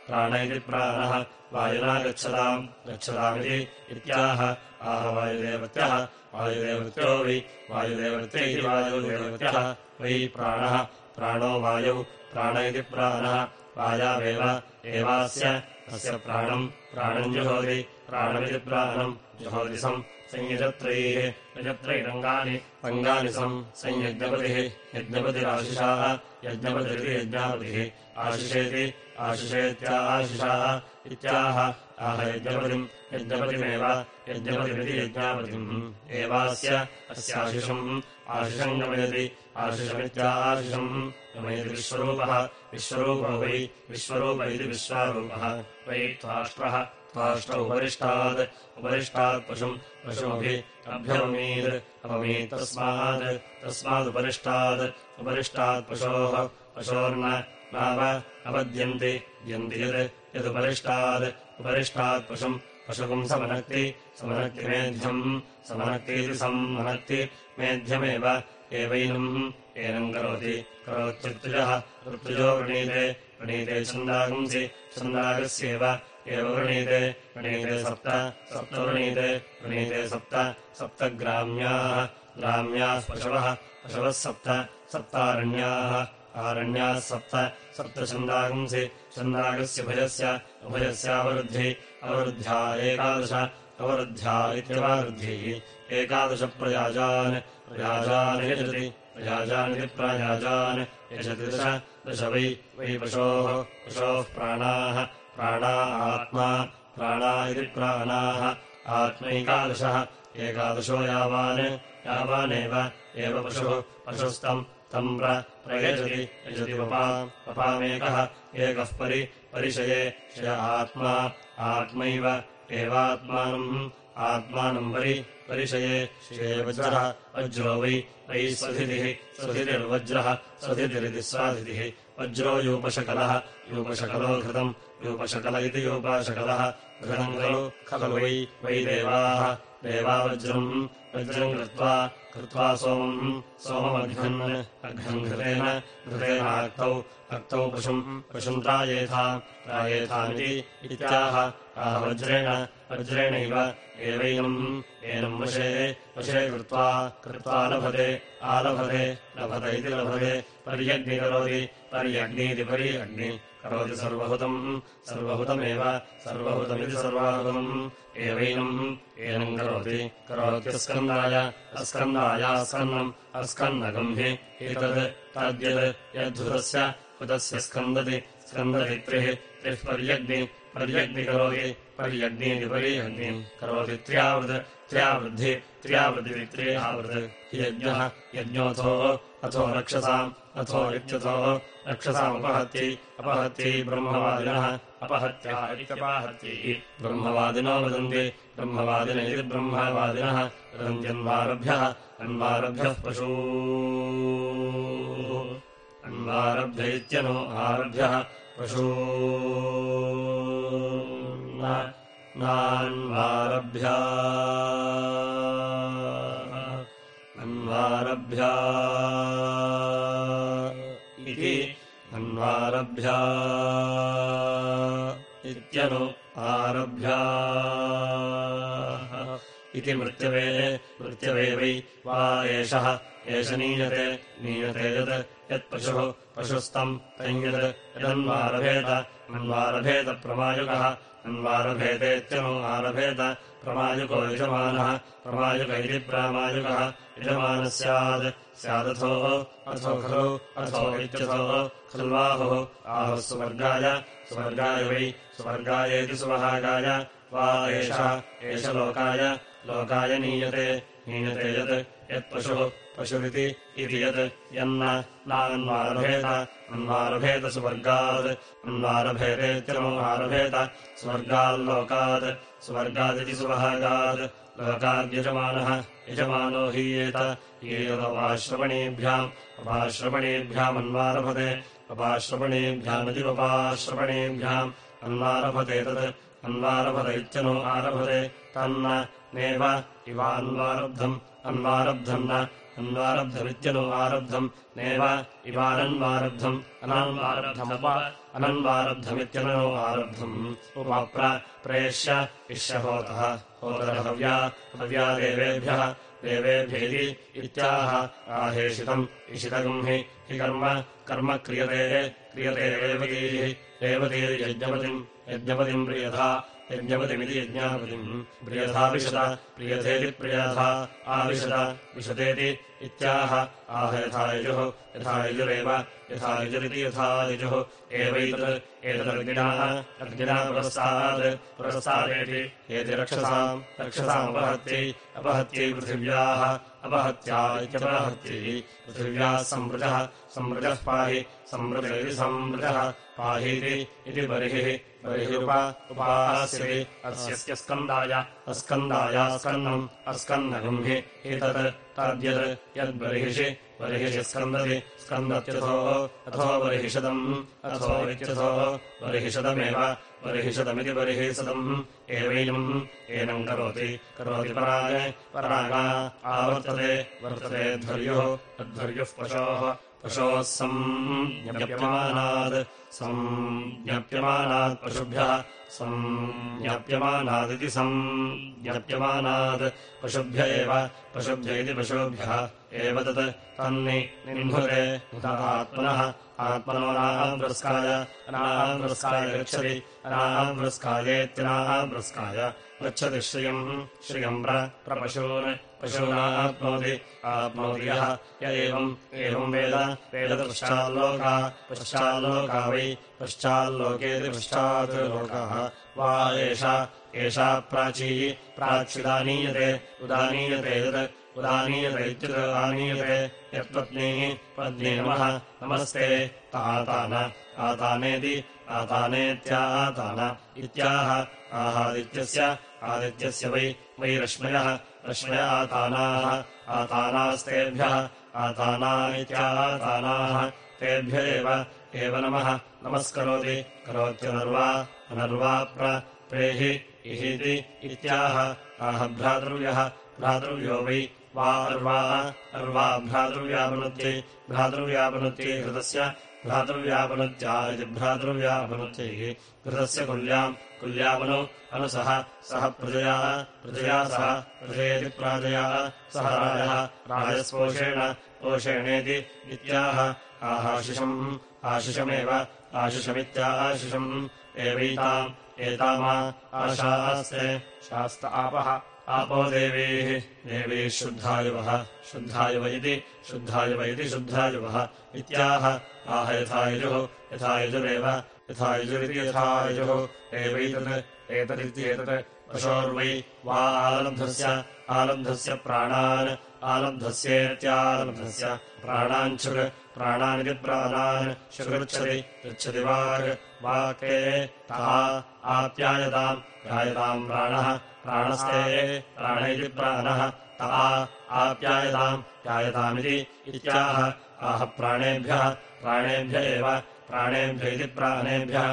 प्राण इति प्राणः वायुना गच्छताम् गच्छतामिति इत्याह। आह वायुदेवत्यः वायुदेवत्यो वै वायुदेवत्य इति वायुदेवत्यः वै प्राणः प्राणो वायौ प्राण इति प्राणः वायावेव एवास्य। अस्य प्राणम् प्राणम् जुहोति प्राणमिति प्राणम् जुहोति सम् संयजत्रैः यजत्रैरङ्गानि, अङ्गानि सम् संयज्ञपतिः यज्ञपतिराशिषाः, यज्ञपतिरिति यज्ञापतिः। आशिषेति आशिषेत्याशिषाः इत्याह आह यज्ञपतिम् यज्ञपतिमेव, यज्ञपतिरिति यज्ञापतिम्। एवास्य अस्याशिषम् आशिषम् गमयति आशिषमित्याशिषम् गमयति विश्वरूपः। विश्वरूपो वै विश्वरूप इति विश्वारूपः। वै त्वाष्ट्रः त्वाष्ट उपरिष्टात्। उपरिष्टात् पशुम् पशुमभि अभ्यवमीत्। अपमीत् तस्मात् उपरिष्टात्। पशोः पशोर्न नाव अपद्यन्ति यन्ति यत् यदुपरिष्टात् उपरिष्टात्। पशुम् समनक्ति समनक्ति मेध्यम्। समनक्तीति सम्मनक्ति मेध्यमेव एवैनम् एनम् करोति। करोत्युत्तुजः। ऋतुजो वृणीते वृणीते छन्दागुंसि। छन्दागस्येव। एव वृणीते वृणीते सप्त। सप्तवृणीते वृणीते सप्त। सप्तग्राम्याः। ग्राम्याः पशवः। पशवः सप्त। सप्तारण्याः। आरण्याः सप्त। सप्तछन्दागुंसि छन्दागस्य भयस्य उभयस्यावरुद्धि। अवरुद्ध्या एकादश अवरुद्ध्या इत्यवरुद्धिः एकादशप्रयाजान् प्रयाजान्। यजति। प्रयाजानिति प्रायाजान्। यजति दश दश वै वै पशोः। पशोः प्राणाः। प्राणा आत्मा। प्राणा इति प्राणाः। आत्मैकादशः। एकादशो यावान्। यावानेव एव पशुः। पशुस्तम् तम् प्रयजति। यजति वपा वपामेकः एकः परि परिशये। शय आत्मा। आत्मैव एवात्मानम् आत्मानम् परि परिशये शये वज्रः वज्रो वै वै स्वधितिः स्वधितिर्वज्रः स्वधितिरिति स्वाधितिः। वज्रो यूपशकलः यूपशकलो घृतम् यूपशकल इति यूपाशकलः। घृतम् खलु खलु वै वै देवाः देवा वज्रम् वज्रम् कृत्वा कृत्वा सोमम् सोममघ्नन् अघ्नम् अक्तौ पशुम् पशुम् आह वज्रेण वज्रेणैव एवैनम् एनम् वशे वशे कृत्वा कृत्वा लभते आलभते लभत इति लभते पर्यग्नि करोति पर्यग्नीति पर्यग्नि करोति सर्वहुतम् सर्वहुतमेव सर्वहुतमिति सर्वाहुतम् एवैनम् एनम् करोति करोत्यस्कन्दाय अस्कन्दायास्कन्नम् अस्कन्नकम् हि एतत् तद्यत् यद्धुतस्य हुतस्य स्कन्दति स्कन्दति त्रिः त्रिः पर्यग्नि पर्यग्नि करोति पर्यग्नीति पर्यग्नि करोति त्र्यावृत् त्र्यावृद्धि त्र्यावृत् यज्ञः यज्ञोऽथो अथो रक्षसाम् अथो इत्यथो रक्षसामुपहत्यै अपहत्यै ब्रह्मवादिनः अपहत्या इत्यपाहत्यै। ब्रह्मवादिनो वदन्ति ब्रह्मवादिन इति ब्रह्मवादिनः वदन्त्यन्वारभ्यः अन्वारभ्यः पशू। अन्वारभ्य इत्यनो आरभ्यः पशू नान्वारभ्या अन्वारभ्या इति अन्वारभ्या इत्यनु आरभ्या। इति मृत्यवे मृत्यवे वै वा एषः एष नीयते नीयते यत् यत्पशुः पशुस्तम् तम् यत् यदन्वारभेत अन्वारभेत प्रमायुकः अन्वारभेदेत्यनु आरभेत प्रमायुको यजमानः प्रमायुक इति प्रामायुकः यजमानः स्यात् स्यादथो अथो खलु अथो इत्यथो खल्वाहुः आहुः सुवर्गाय सुवर्गाय वै सुवर्गायेति सुवहागाय वा एषः एष लोकाय लोकाय नीयते नीयते यत् यत्पशुः पशुरिति इति यत् यन्न नान्वारभेत अन्वारभेत सुवर्गात् अन्वारभेदेत्यनो आरभेत स्वर्गाल्लोकात् स्वर्गादिति सुवहागात् लोकाद्यजमानः यजमानो हीयेत येयदपाश्रवणेभ्याम् अपाश्रवणेभ्यामन्वारभते अपाश्रवणेभ्यामिति उपाश्रवणेभ्याम् अन्वारभते तत् अन्वारभत इत्यनो आरभते तन्न नेव इवान्वारब्धम् अन्वारब्धम् न अन्वारब्धमित्यनु आरब्धम्। नेव इवानन्वारब्धम् अनान्वारब्धमुप अनन्वारब्धमित्यनो आरब्धम्। उपाप्र प्रेष्य इष्य होतः होतरहव्या हव्या देवेभ्यः। देवेभ्य इति इत्याह आहेषितम्। इषितकम् हि हि कर्म। कर्म क्रियते। क्रियते रेवतीः। रेवतीर्यज्ञपतिम्। यज्ञपतिम् प्रियथा यज्ञपतिमिति यज्ञापतिम्। प्रियथाविशत प्रियथेति प्रियथा आविशत विशतेति इत्याह। आह यथा यजुः यथा यजुरेव यथा यजुरिति यथा यजुः। एवैतत् एतदर्गिणाः अर्गिणा पुरस्तात् पुरस्तादेति एति रक्षसाम् रक्षसामपहत्यै अपहत्यै पृथिव्याः अपहत्या इत्यपहत्यै पृथिव्याः संवृजः संवृजः पाहि संवृज इति संवृजः पाहीति इति बर्हिः अस्यस्य स्कन्दाय। अस्कन्दाय स्कन्नम् अस्कन्नगम् हि एतत् तद्यत् यद्बर्हिषि। बर्हिषि स्कन्दति। स्कन्दत्यथो। अथो बर्हिषदम्। अथो इत्यथो। बर्हिषदमेव। बर्हिषदमिति बर्हिषदम्। एवैनम्। एनम् करोति। करोति पराग परागा। आवर्तते। वर्तते ध्वर्युः। तद्ध्वर्युः पशोः पशोः संज्ञप्यमानात् संज्ञप्यमानात् पशुभ्यः संज्ञप्यमानादिति संज्ञप्यमानात् पशुभ्य एव पशुभ्य इति पशुभ्यः एव तत् तन्नि निन्धुते आत्मनः आत्मनो नाम्रस्काय अनाम्रस्काय गच्छति अनाम्रस्कायेत्यनाम्रस्काय गच्छति श्रियम् श्रियम् प्रपशून् य। एवम् एवम् वेद वेदपश्चाल्लोका पश्चाल्लोका वै पश्चाल्लोकेति पश्चात् लोकाः वा एषा एषा प्राची प्राच्युदानीयते उदानीयते यत् उदानीयते यत्पत्नीः पत्नी नमः नमस्ते तातान आतानेति आतानेत्यातान इत्याह आहादित्यस्य आदित्यस्य वै वै रश्मयः रश्मय आतानाः आतानास्तेभ्यः आताना इत्यातानाः तेभ्य एव एव नमः नमस्करोति करोत्यनर्वा अनर्वा प्रेहि इहीति इत्याह आह भ्रातृव्यः भ्रातृव्यो वै वा अर्वा अर्वा भ्रातृव्यापनुत्यै भ्रातृव्यापनुत्यै हृतस्य भ्रातृव्यापनुत्या इति भ्रातृव्यापनुत्यैः घृतस्य कुल्याम् कुल्यामनु अनुसः सः प्रजया प्रजया सह प्रजयेति प्राजया सह राजः राजस्पोषेण पोषेणेति इत्याह। आहाशिषम् आशिषमेव आशिषमित्याशिषम् एवैताम् एतामा आशास्ते शास्त आपः आपो देवीः। देवीः शुद्धायुवः शुद्धायुव इति शुद्धायुव इति शुद्धायुवः इत्याह आह यथा यजुः यथा यजुरेव यथा यजुरिति यथा यजुः एवैतत् एतदित्येतत् पशोर्वै वा आलब्धस्य आलब्धस्य प्राणान् आलब्धस्येत्यालब्धस्य प्राणाञ्छुक् प्राणानिति प्राणान् शुगृच्छति पृच्छति वाक् वाके ता आप्यायताम् प्रायताम् प्राणः प्राणस्ते प्राण इति प्राणः ता आप्यायताम् प्यायतामिति इत्याह। आह प्राणेभ्यः प्राणेभ्य एव प्राणेभ्य इति प्राणेभ्यः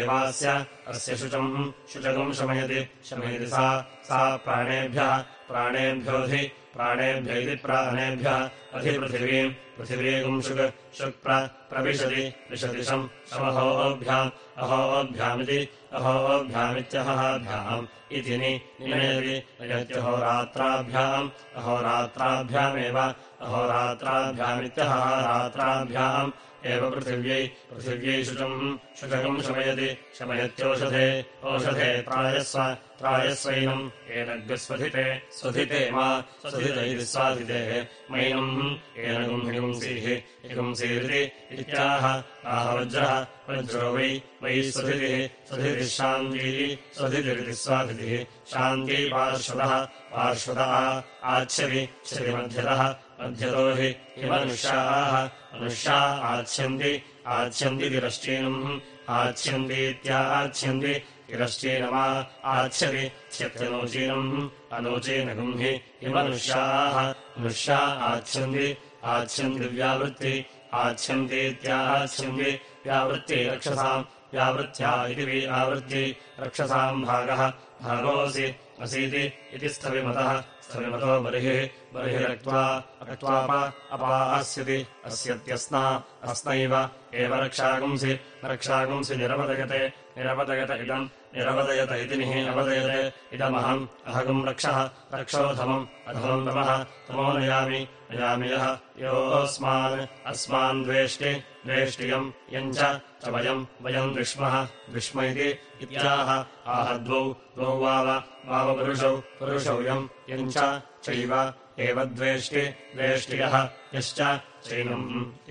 एवास्य अस्य शुचम् शुचकम् शमयति शमयति सा सा प्राणेभ्यः प्राणेभ्योऽधि प्राणेभ्य इति प्राणेभ्यः अधिपृथिवीम् पृथिवीगुम् शुक् शुक् प्रविशति विशदिशम् शमहोभ्याम् अहोभ्यामिति अहोभ्यामित्यहभ्याम् इति निनयति नयत्यहोरात्राभ्याम् अहोरात्राभ्यामेव अहोरात्राभ्यामित्यः रात्राभ्याम् एव पृथिव्यै पृथिव्यै शुचम् शुचकम् शमयति शमयत्यौषधे ओषधे त्रायस्व त्रायस्वैनम् एनग्स्वधिते स्वधिते मा स्वधित इति स्वाधिते इत्याह आह वज्रः वज्रो वै वै स्वधितिः स्वधितिः शान्तिः पार्श्वतः आच्छवि क्षतिमध्यतः मध्यतो हि हिमनुष्याः। मनुष्या आच्छन्ति आच्छन्ति तिरश्चीनम्। आच्छन्तीत्याच्छन्ति तिरश्चीनमा आच्छति क्षत्यनोचीनम् अनोचीनगम् हि हिमनुष्याः। मनुष्या आच्छन्ति आच्छन्ति व्यावृत्ति आच्छन्तीत्याच्छन्ति व्यावृत्ति रक्षसाम्। व्यावृत्त्या इति व्यावृत्ति रक्षसाम् भागः। भागोऽसि असीति इति स्थविमतः स्थविमतो बर्हिः बर्हिरक्त्वा अक्त्वाप अपास्यति अस्यत्यस्ना अस्नैव एव रक्षागुंसि रक्षागुंसि निरपदयते निरपदयत इदम् निरवदयत इति निः अवदयते इदमहम् अहगम् रक्षः रक्षोधमम् अधमम् तमः तमो नयामि नयामि यः योऽस्मान् अस्मान् द्वेष्टि द्वेष्टियम् यम् च वयम् वयम् द्विष्मः द्विष्म इति इत्याह आह द्वौ द्वौ वाव वावपुरुषौ पुरुषौ यम् यम् चैव एव द्वेष्टि द्वेष्टियः यश्च चैनम्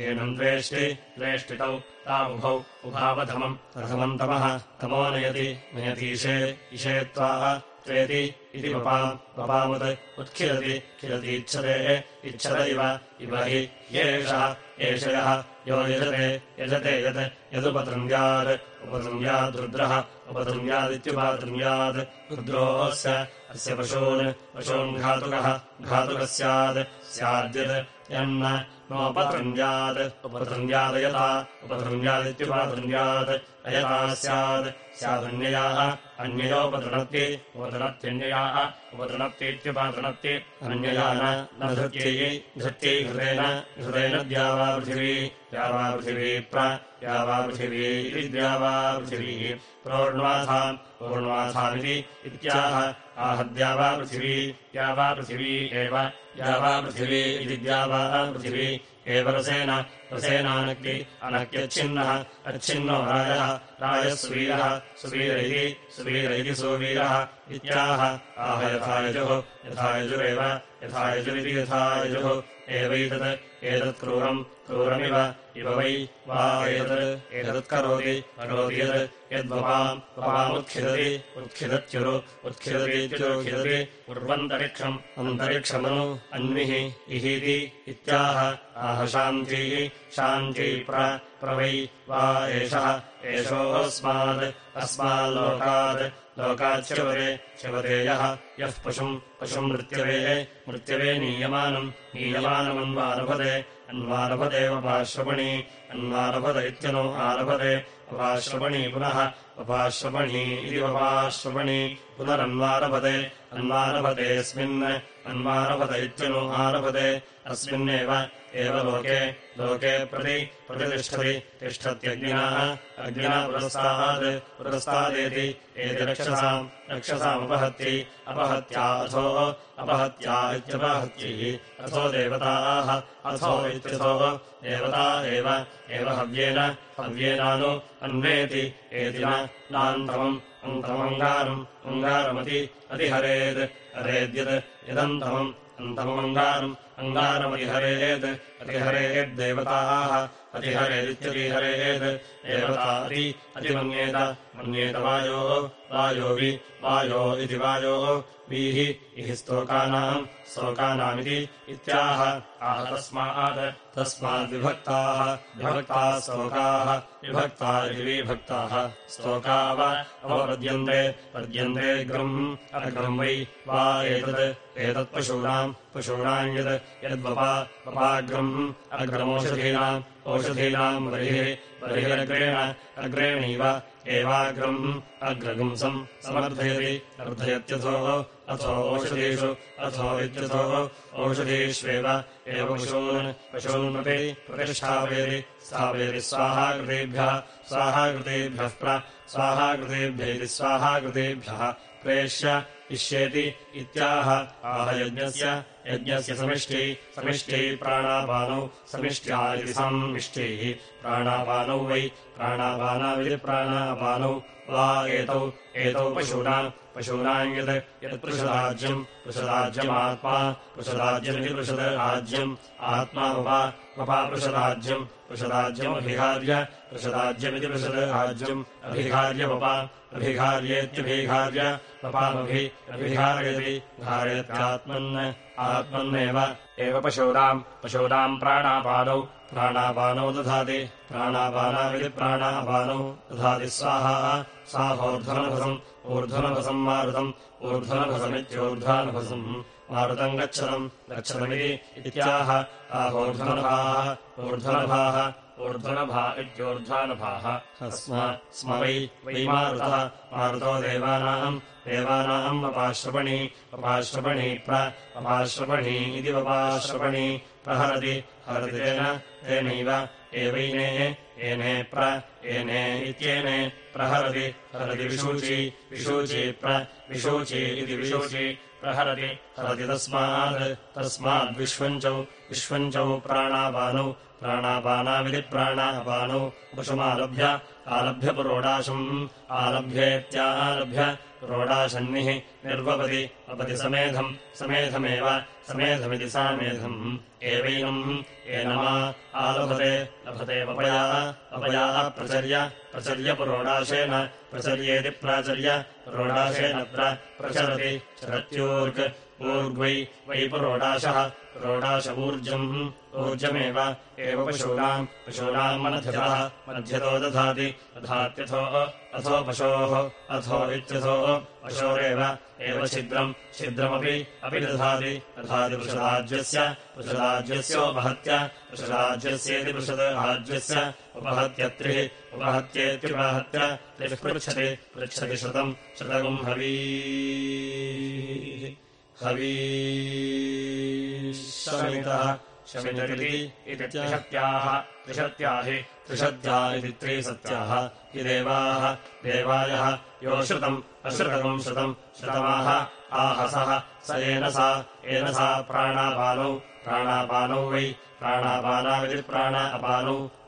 एनम् द्वेष्टि द्वेष्टितौ तावुभौ उभावधमम् रथमम् तमः तमो नयति नयतीशे इषे त्वा त्वेति इति वपाम् वपामुत् उत्खिलति खिलतीच्छते इच्छत इव हि येषः एषयः यो यजते यजते यत् यदुपतृङ्ग्यात् उपतृङ्ग्याद्रुद्रः उपतृङ्ग्यादित्युपतृङ्ग्यात् रुद्रोऽस्य अस्य पशून् पशून् घातुकः घातुकः स्यात् स्याद्यत् यन्न नोपतृङ्ग्यात् उपतृङ्ग्यादयता उपतृङ्ग्यादित्युपतृङ्ग्यात् अयता स्यात् स्यादन्ययाः उपतृणत्तीत्युपतृणत्ति अन्यया न धृत्यै धृत्यै हृदेन हृदेन द्यावा पृथिवी द्यावा पृथिवी प्र द्यावा पृथिवी इति द्यावा पृथिवी। प्रोर्ण्वाथाम् पूर्ण्वाथामिति इत्याह आह द्यावा पृथिवी द्यावा पृथिवी एव द्यावा पृथिवी इति द्यावा पृथिवी एव रसेन रसेनानक्ति अनक्यच्छिन्नः अच्छिन्नो रायः रायः सुवीरः सुवीर सुवीर सुवीरः इत्याह आह यथायजुः यथायजुरेव यथायजुरिति यथायजुः एवैतत् एतत् क्रूरम् क्रूरमिव इव वै वा एतत्। एतत्करोति करोति यत् यद्वपाम् वपामुत्खिदति उत्खिदत्युरु उत्खिदतीत्युरुखिदति उर्वन्तरिक्षम् अन्तरिक्षमनु अन्विः इहीति इत्याह आह शान्तिः शान्ती प्र वै वा एषः एषोऽस्मात् अस्माल्लोकात् लोकाच्छिवरे शिवते यः। यः पशुम् पशुम् मृत्यवे मृत्यवे नीयमानम् नीयमानमन्वारभते अन्वारभतेवपाश्रपणी अन्वारभत इत्यनो आरभते वपाश्रपणी पुनः वपाश्रपणी इति वपाश्रपणी पुनरन्वारभते अन्वारभतेऽस्मिन् अन्वारभत इत्यनु आरभते अस्मिन्नेव एव लोके लोके प्रति प्रतितिष्ठति तिष्ठत्यग्निनाः अग्निना पुरस्तात् पुरस्तादेति एति रक्षसाम् रक्षसामुपहत्यै अपहत्या अथो अपहत्या इत्यपहत्यै अथो देवताः अथो इत्यथो देवता एव एव हव्येन हव्येनानु अन्वेति एति नान्तमम् अन्तमङ्गारम् अङ्गारमति अतिहरेत् हरेद्यत् यदन्तमम् अन्तमङ्गारम् अङ्गारमतिहरेत् अतिहरेद्देवताः। अतिहरेदित्यतिहरेत् देवताति अतिमन्येत मन्येत वायोः वायोवि वायो इति वायोः। वीः इहि स्तोकानाम् स्तोकानामिति इत्याह। आह तस्मात् तस्माद्विभक्ताः विभक्ताः स्तोकाः विभक्ता इति विभक्ताः। स्तोकाव अवपद्यन्ते पद्यन्ते ग्रम् अग्रम् वै वा एतत् एतत्पशूनाम् पशूनाम् यत् यद्वपा वपाग्रम् अग्रमोषधीनाम् ओषधीनाम् बर्हिः बर्हिरग्रेण अग्रेणैव एवाग्रम् अग्रगुंसम् समर्थयति अर्धयत्यथो अथो ओषधीषु अथो इत्यथो ओषधीष्वेव एव पशून् पशून्प्रति प्रतिष्ठापयति स्थापयति स्वाहाकृतेभ्यः स्वाहाकृतेभ्यः प्र स्वाहाकृतेभ्य इति स्वाहाकृतेभ्यः प्रेष्य इष्येति इत्याह आह यज्ञस्य समिष्टै समिष्टै प्राणापानौ समिष्ट्या इति समिष्टैः प्राणापानौ वै प्राणापानाविति प्राणापानौ। वा एतौ एतौ पशूनाम् पशूनाम् यत् यत्पृषदाज्यम् पृषदाज्यमात्मा पृषदाज्यमिति पृषदराज्यम्। आत्मा वपा वपापृषदाज्यम् पृषदाज्यमभिहार्य पृषदाज्यमिति पृषदराज्यम्। अभिहार्य वपा अभिहार्येत्यभिहार्य धारयत्यात्मन् आत्मन्नेव। एव पशूनाम् पशूनाम् प्राणापानौ। प्राणापानौ दधाति प्राणापानामिति प्राणापानौ दधाति स्वाहा। साहोर्ध्वनभसम् ऊर्ध्वनभसम् मारुतम् ऊर्ध्वनभसमित्यूर्ध्वानभसम्। मारुतम् गच्छतम् गच्छतमिति इत्याह। आहोर्ध्वनभाः ऊर्ध्वनभाः ऊर्ध्वनभा इत्योर्ध्वानभाः। स्म स्म वै वै मारुतः। मारुतो देवानाम् देवानाम् वपाश्रपणी वपाश्रपणी प्र वपाश्रपणी इति वपाश्रपणी प्रहरति हरति तेन तेनैव एवैने एने प्र एने इत्येने। प्रहरति हरति विशूचि विशूचि प्र विशूचि इति विशूचि। प्रहरति हरति तस्मात् तस्माद्विश्वञ्चौ विश्वञ्चौ प्राणापानौ प्राणापानाविधि प्राणापानौ पशुमालभ्य आलभ्य पुरोडाशम् आलभ्येत्यालभ्य पुरोडाशन्निः निर्वपति वपति समेधम् समेधमेव समेधमिति सामेधम् एवैनम् एनमा आलभते लभते वपया अपया प्रचर्य प्रचर्य पुरोडाशेन प्रचर्येति प्राचर्य पुरोडाशेन प्रचरति चरत्यूर्ग् ऊर्ग्वै वै पुरोडाशः पुरोडाश ऊर्जम् ऊर्जमेव एव पशूनाम्। पशूनाम् मध्यतः मध्यतो दधाति। दधात्यथो अथो पशोः। अथो इत्यथो पशोरेव एव छिद्रम्। छिद्रमपि अपि दधाति। दधाति पृषदाज्यस्य पृषदाज्यस्योपहत्य पृषदाज्यस्येति पृषदाज्यस्य उपहत्यत्रिः। उपहत्येत्युपहत्य। त्रिः पृच्छति। पृच्छति श्रुतम् श्रुतगुम् हवी हवी शमितः शमितरिति इति त्रिशत्या हि त्रिशत्या इति त्रिसत्याः हि देवाः। देवायः। श्रुतम्। श्रुतमाह। आहसः। स येन सा। येन सा प्राणापानौ प्राणापानौ वै। प्राणापानाविति प्राण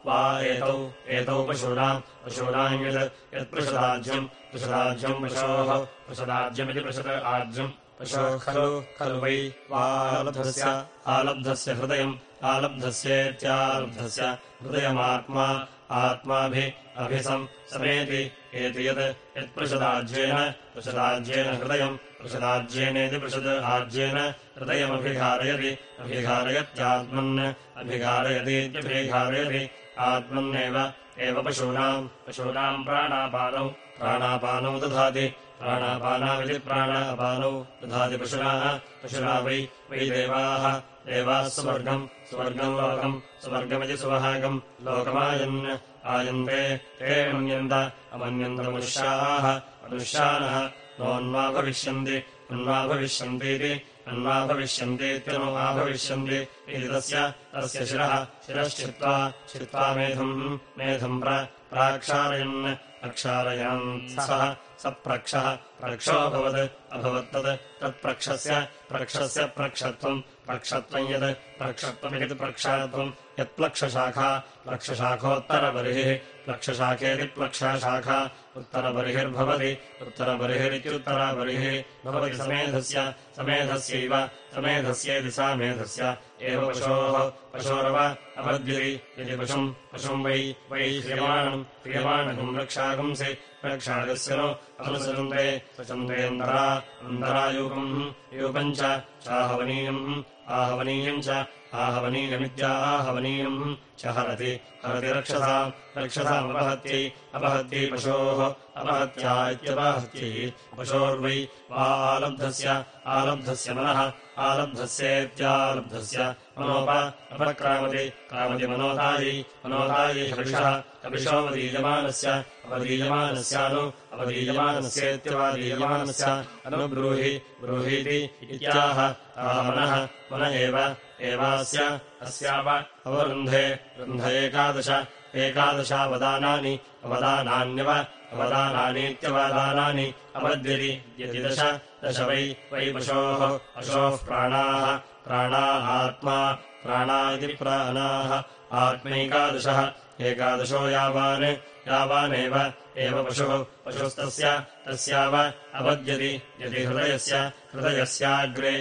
वा एतौ। एतौ पशूनाम्। पशूनाम् यत्। यत्पृषदाज्यम् पृषदाज्यम् पशोः। पृषदाज्यमिति पृषद आज्यम् पशो खलु खलु आलब्धस्य हृदयम् आलब्धस्येत्यालब्धस्य हृदयमात्मा आत्माभि अभिसम् समेति एति यत् यत्पृषदाज्येन पृषदाज्येन हृदयम् पृषदाज्येनेति पृषद आज्येन हृदयमभिघारयति अभिघारयत्यात्मन् अभिघारयतीत्यभिघारयति आत्मन्नेव एव पशूनाम् पशूनाम् प्राणापानौ प्राणापानौ दधाति प्राणापानाविति प्राणापानौ दधाति पशुनाः पशुना वै वै देवाः। देवाः स्वर्गम् स्वर्गम् लोकम् स्वर्गमिति सुवहागम् लोकमायन्। आयन्ते ते मन्यन्त अमन्यन्त मनुष्याः मनुष्यानः। नोन्वा भविष्यन्ति अन्वा भविष्यन्तीति अन्वा भविष्यन्तीत्यनुवा भविष्यन्ति इति तस्य तस्य शिरः शिरश्चित्वा चित्वा मेधम् मेधम् प्राक्षारयन् अक्षारयन् सः स प्रक्षः प्रक्षोऽभवत् अभवत्तत् तत्प्रक्षस्य प्रक्षस्य प्रक्षत्वम् प्रक्षत्वम् यत् प्रक्षत्वमिति प्रक्षात्वम् यत्प्लक्षशाखा प्लक्षशाखोत्तरबर्हिः प्लक्षशाखेति प्लक्षशाखा उत्तरबर्हिर्भवति उत्तरबर्हिरित्युत्तरबर्हिः भवति समेधस्य समेधस्यैव समेधस्येति सा मेधस्य एव पशोः पशोरव अपद्यति यदि पशुम् पशुम् वै वै ह्रियमाणम् ह्रियमाणकम् रक्षागंसि रक्षागस्य नो अनुसरन्ते सचन्तेऽन्तरा अन्तरायूपम् यूपम् च चाहवनीयम् आहवनीयम् च आहवनीयमित्याहवनीयम् च हरति हरति रक्षसा रक्षसामपहत्यै अपहत्यै पशोः अपहत्या इत्यपहत्यै पशोर्वै वा आलब्धस्य आलब्धस्य मनः आलब्धस्येत्यालब्धस्य मनोप अपक्रामति क्रामति मनोदायै मनोदायै हविषः कविशोऽवदीयमानस्य अवदीयमानस्यानु अवदीयमानस्येत्यवदीयमानस्य अनुब्रूहि ब्रूहीति इत्याह मनः मन एव एवास्य अस्याव अवरुन्धे रुन्ध एकादश एकादशावदानानि अवदानान्यव अवदानानीत्यवदानानि अवद्यति यदि दश वै पशोः पशोः प्राणाः प्राणा आत्मा प्राणा इति प्राणाः आत्मैकादशः एकादशो यावान् यावानेव एव पशुः पशुस्तस्य तस्याव अवद्यति यदि हृदयस्य हृदयस्याग्रे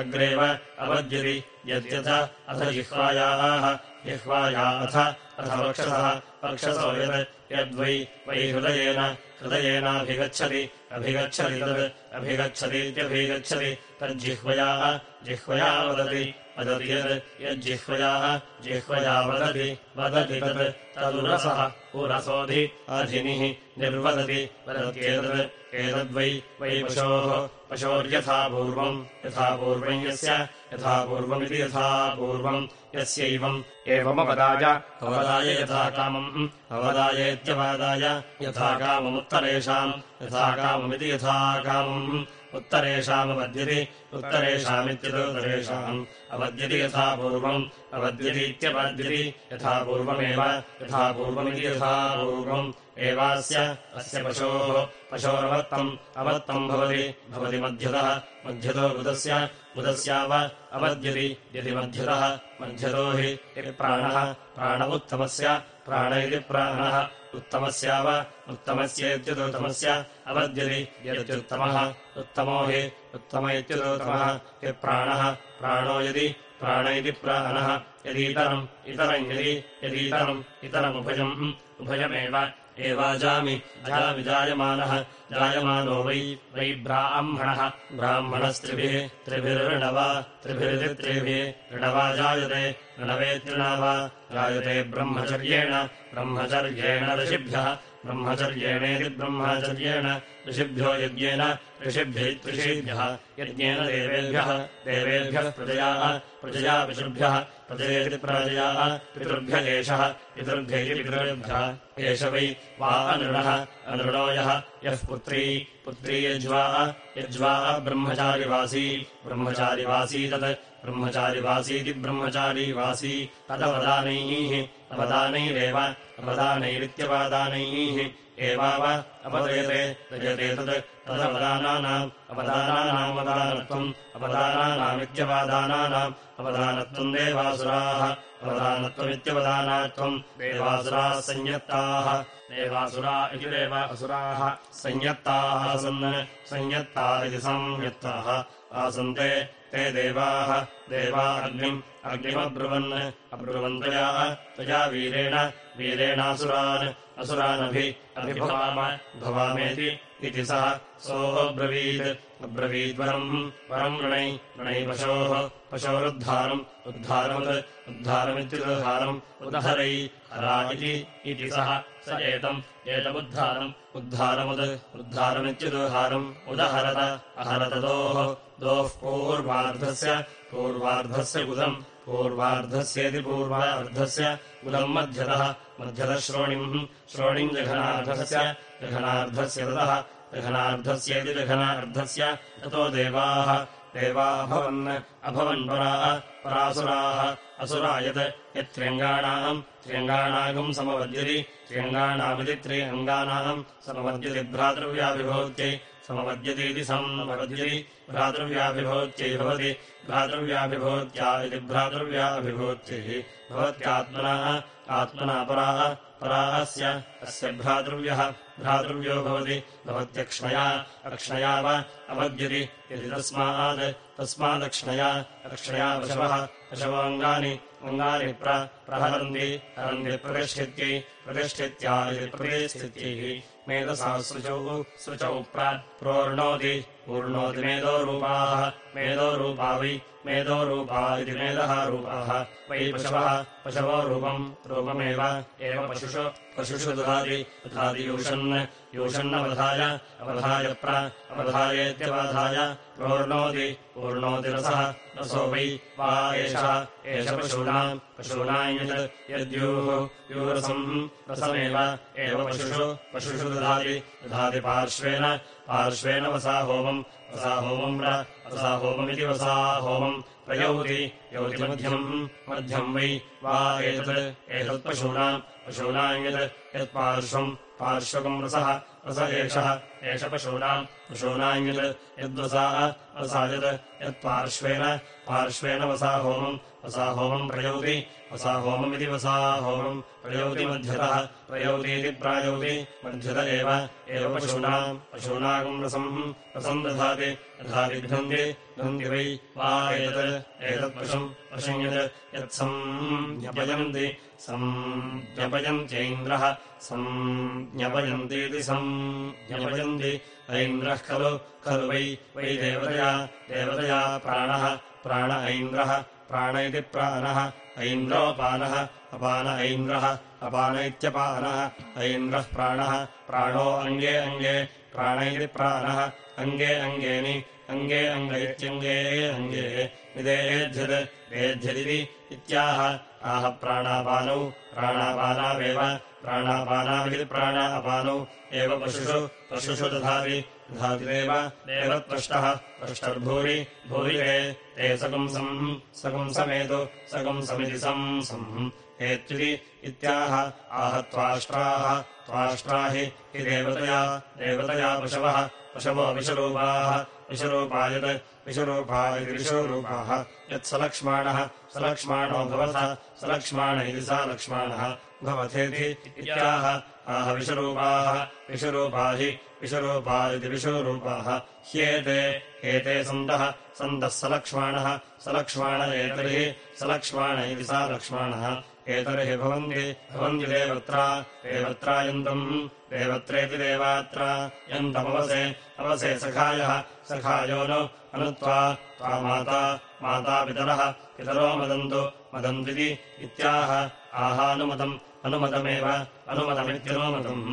अग्रेव अवद्यति यद्यथ अथ जिह्वायाः जिह्वाया अथ अथ वक्षसः वक्षसो यत् यद्वै वै हृदयेन हृदयेनाभिगच्छति अभिगच्छति तद् अभिगच्छतीत्यभिगच्छति तज्जिह्वयाः जिह्वया वदति वदति यत् यज्जिह्वयाः जिह्वया वदति वदति तत् तदुरसः उरसोऽधि अधिनिः निर्वदति वदत्येतत् एतद्वै वै पशोः पशोर्यथा पूर्वम् यथा पूर्वम् यस्य यथा पूर्वमिति यथा पूर्वम् यस्यैवम् एवमवदाय। अवदाय यथा कामम्। अवदायेत्यवादाय यथा काममुत्तरेषाम्। यथा काममिति यथा कामम्। उत्तरेषामवद्यति। उत्तरेषामित्युत्तरेषाम् अवद्यति यथा पूर्वम्। अवद्यतीत्यपद्यति यथा पूर्वमेव। यथा पूर्वमिति यथा पूर्वम् एवास्य अस्य पशोः पशोरवत्तम् अवत्तम् भवति भवति मध्यतः मध्यतो बुधस्य बुधस्याव अवद्यति यदि मध्यतः मध्यतो हि यदि प्राणः प्राण उत्तमस्य प्राण इति प्राणः उत्तमस्याव उत्तमस्येत्युत्तमस्य अवद्यति यदुत्तमः उत्तमो हि उत्तम इत्युत्तमः यः प्राणः प्राणो यदि प्राण इति प्राणः यदीतरम् इतरम् यदि यदीतरम् इतरमुभयम् उभयमेव एवाजामि अजामि जायमानः। जायमानो वै वै ब्राह्मणः। ब्राह्मणस्त्रिभिः त्रिभिर्णवा त्रिभिरित्रिभिः ऋणवा जायते। ऋणवेत्रिणावा जायते ब्रह्मचर्येण। ब्रह्मचर्येण ऋषिभ्यः ब्रह्मचर्येणेति ब्रह्मचर्येण ऋषिभ्यो यज्ञेन ऋषिभ्यैत्ऋषिभ्यः यज्ञेन देवेभ्यः देवेभ्यः प्रजयाः प्रजया पितृभ्यः प्रजयेति प्रजयाः पितृभ्य एषः पितृभ्यैति पितृभ्यः। एष वै वा अनृणः अनृणो यः यः पुत्री पुत्री यज्वा यज्वा ब्रह्मचारिवासी ब्रह्मचारिवासी तत् ब्रह्मचारिवासीति ब्रह्मचारीवासी तदवदानैः अवदानैरेव अवदानैरित्यवदानैः एवाव अपदयते दयते तत् तदवदानानाम् अवदानानामवदानत्वम् अवदानानामित्यवदानानाम् अवदानत्वम् देवासुराः अवदानत्वमित्यवदानात्वम् देवासुराः संयत्ताः देवासुरा इति देव असुराः संयत्ताः सन् संयत्ता इति संयत्ताः आसन्ते ते देवाः देवा अग्निम् अग्निमब्रुवन् अब्रुवन्तया तया वीरेण वीरेणासुरान् असुरानभि अभिभवाम भवामेति इति सः सोऽब्रवीत् अब्रवीद्वरम् वरम् ऋणै ऋणै पशोः पशोरुद्धारम् उद्धारमुत् उद्धारमित्युद्धारम् उदहरै हरा इति सः स एतम् एतमुद्धारम् उद्धारमुद् उद्धारमित्युदुहारम् उदहरत अहरतदोः दोः पूर्वार्धस्य पूर्वार्धस्य उदम् पूर्वार्धस्येति पूर्वार्धस्य उदम् मध्यतः मध्यतः श्रोणिम् जघनार्धस्य जघनार्धस्य ततः जघनार्धस्येति जघनार्धस्य ततो देवाः देवाभवन् अभवन्परा परासुराः असुरा यत् यत्र्यङ्गाणाम् त्र्यङ्गाणागम् समवद्यति त्र्यङ्गाणामिति त्र्यङ्गानाम् समवद्यति भ्रातृव्याभिभूत्यै समवद्यतीति समवद्यति भ्रातृव्याभिभूत्यै भवति। भ्रातृव्याभिभूत्या इति भ्रातृव्याभिभूत्यैः भवत्यात्मनः आत्मना पराः परास्य अस्य भ्रातृव्यः। भ्रातृव्यो भवति। भवत्यक्ष्णया अक्ष्णया वा अवद्यति यदि तस्मात् तस्मादक्ष्णया अक्ष्णया पशवः पशवोऽङ्गानि अङ्गानि प्रहरन्ति। हरन्ति प्रतिष्ठित्यै प्रतिष्ठित्या इति प्रतिष्ठित्यैः मेधसा सृचौ सृचौ प्रोर्णोति पूर्णोति मेधोरूपाः मेधोरूपा वै मेधोरूपा इति मेधः रूपाः। वै पशवः पशवो रूपम् रूपमेव एव पशुषु पशुषु दधाति दधाति यूषन् यूषन्नवधाय अवधाय प्र अवधायेत्यवधाय पूर्णोति रसः रसो वै वा एषः एष पशूनाम् पशूनाम् यत् यद्यूः यूरसम् रसमेव एव पशुषु पशुषु दधाति दधाति पार्श्वेन पार्श्वेन वसा होमम् वसा होमम् रसा होममिति वसा होमम् प्रयौति यौति मध्यम् मध्यम् वै वा एतत् एतत्पशूनाम् पशूनाम् यत् यत्पार्श्वम् पार्श्वकम् रसः रस एषः एष पशूनाम् पशूनाम् यत् यद्वसा वसा यत् यत्पार्श्वेन पार्श्वेन वसा होमम् वसा होमम् प्रयौति वसा होममिति वसा होमम् प्रयौति मध्यतः प्रयौतीति प्रायौति मध्यत एव पशूनाम् पशूनागम् रसम् रसम् दधाति दधाति घ्नन्ति घ्नन्ति वै वा एतत् एतत्पशुम् पशुम् यत् यत्सम् ज्ञपयन्ति सम् ज्ञपयन्त्यैन्द्रः सम् ज्ञपयन्तीति सम् ज्ञपयन्ति ऐन्द्रः खलु खलु वै वै देवतया देवतया प्राणः प्राण ऐन्द्रः प्राण इति प्राणः ऐन्द्रोपानः अपान ऐन्द्रः अपान इत्यपानः ऐन्द्रः प्राणः प्राणो अङ्गे अङ्गे प्राण इति प्राणः अङ्गे अङ्गेनि अङ्गे अङ्ग इत्यङ्गे अङ्गे निदेध्यत् वेध्यदिति इत्याह आह प्राणापानौ प्राणापानावेव प्राणापानाविति प्राणापानौ एव पशुषु पशुषु दधाति दधातिरेव देव त्वष्टः त्वष्टर्भूरि भूरि ते ते सकुंसम् सकुंसमेतु सकुंसमिति संसम्। हेत्युति इत्याह आह त्वाष्ट्राः त्वाष्ट्रा हि हि देवतया देवतया पशवः पशवो विषरूपाः विषरूपायत् विषरूपायति विषुरूपाः। यत्सलक्ष्माणः सलक्ष्माणो भवतः सलक्ष्माण इति सा लक्ष्माणः। भवथेति इत्याह आह विषरूपाः विषरूपा हि विषरूपा इति विषुरूपाः ह्येते एते सन्तः सन्तः सलक्ष्माणः सलक्ष्माण एतर्हि सलक्ष्माण इति सा लक्ष्माणः। एतर्हि भवन्ति भवन्ति देवत्रा देवत्रायन्तम् देवत्रेति देवात्रा। यन्तमवसे अवसे सखायः सखायो नु अनुत्वा त्वा माता माता पितरः मदन्तु मदन्त्विति इत्याह। आहानुमतम् अनुमतमेव अनुमतमित्यनुमतम्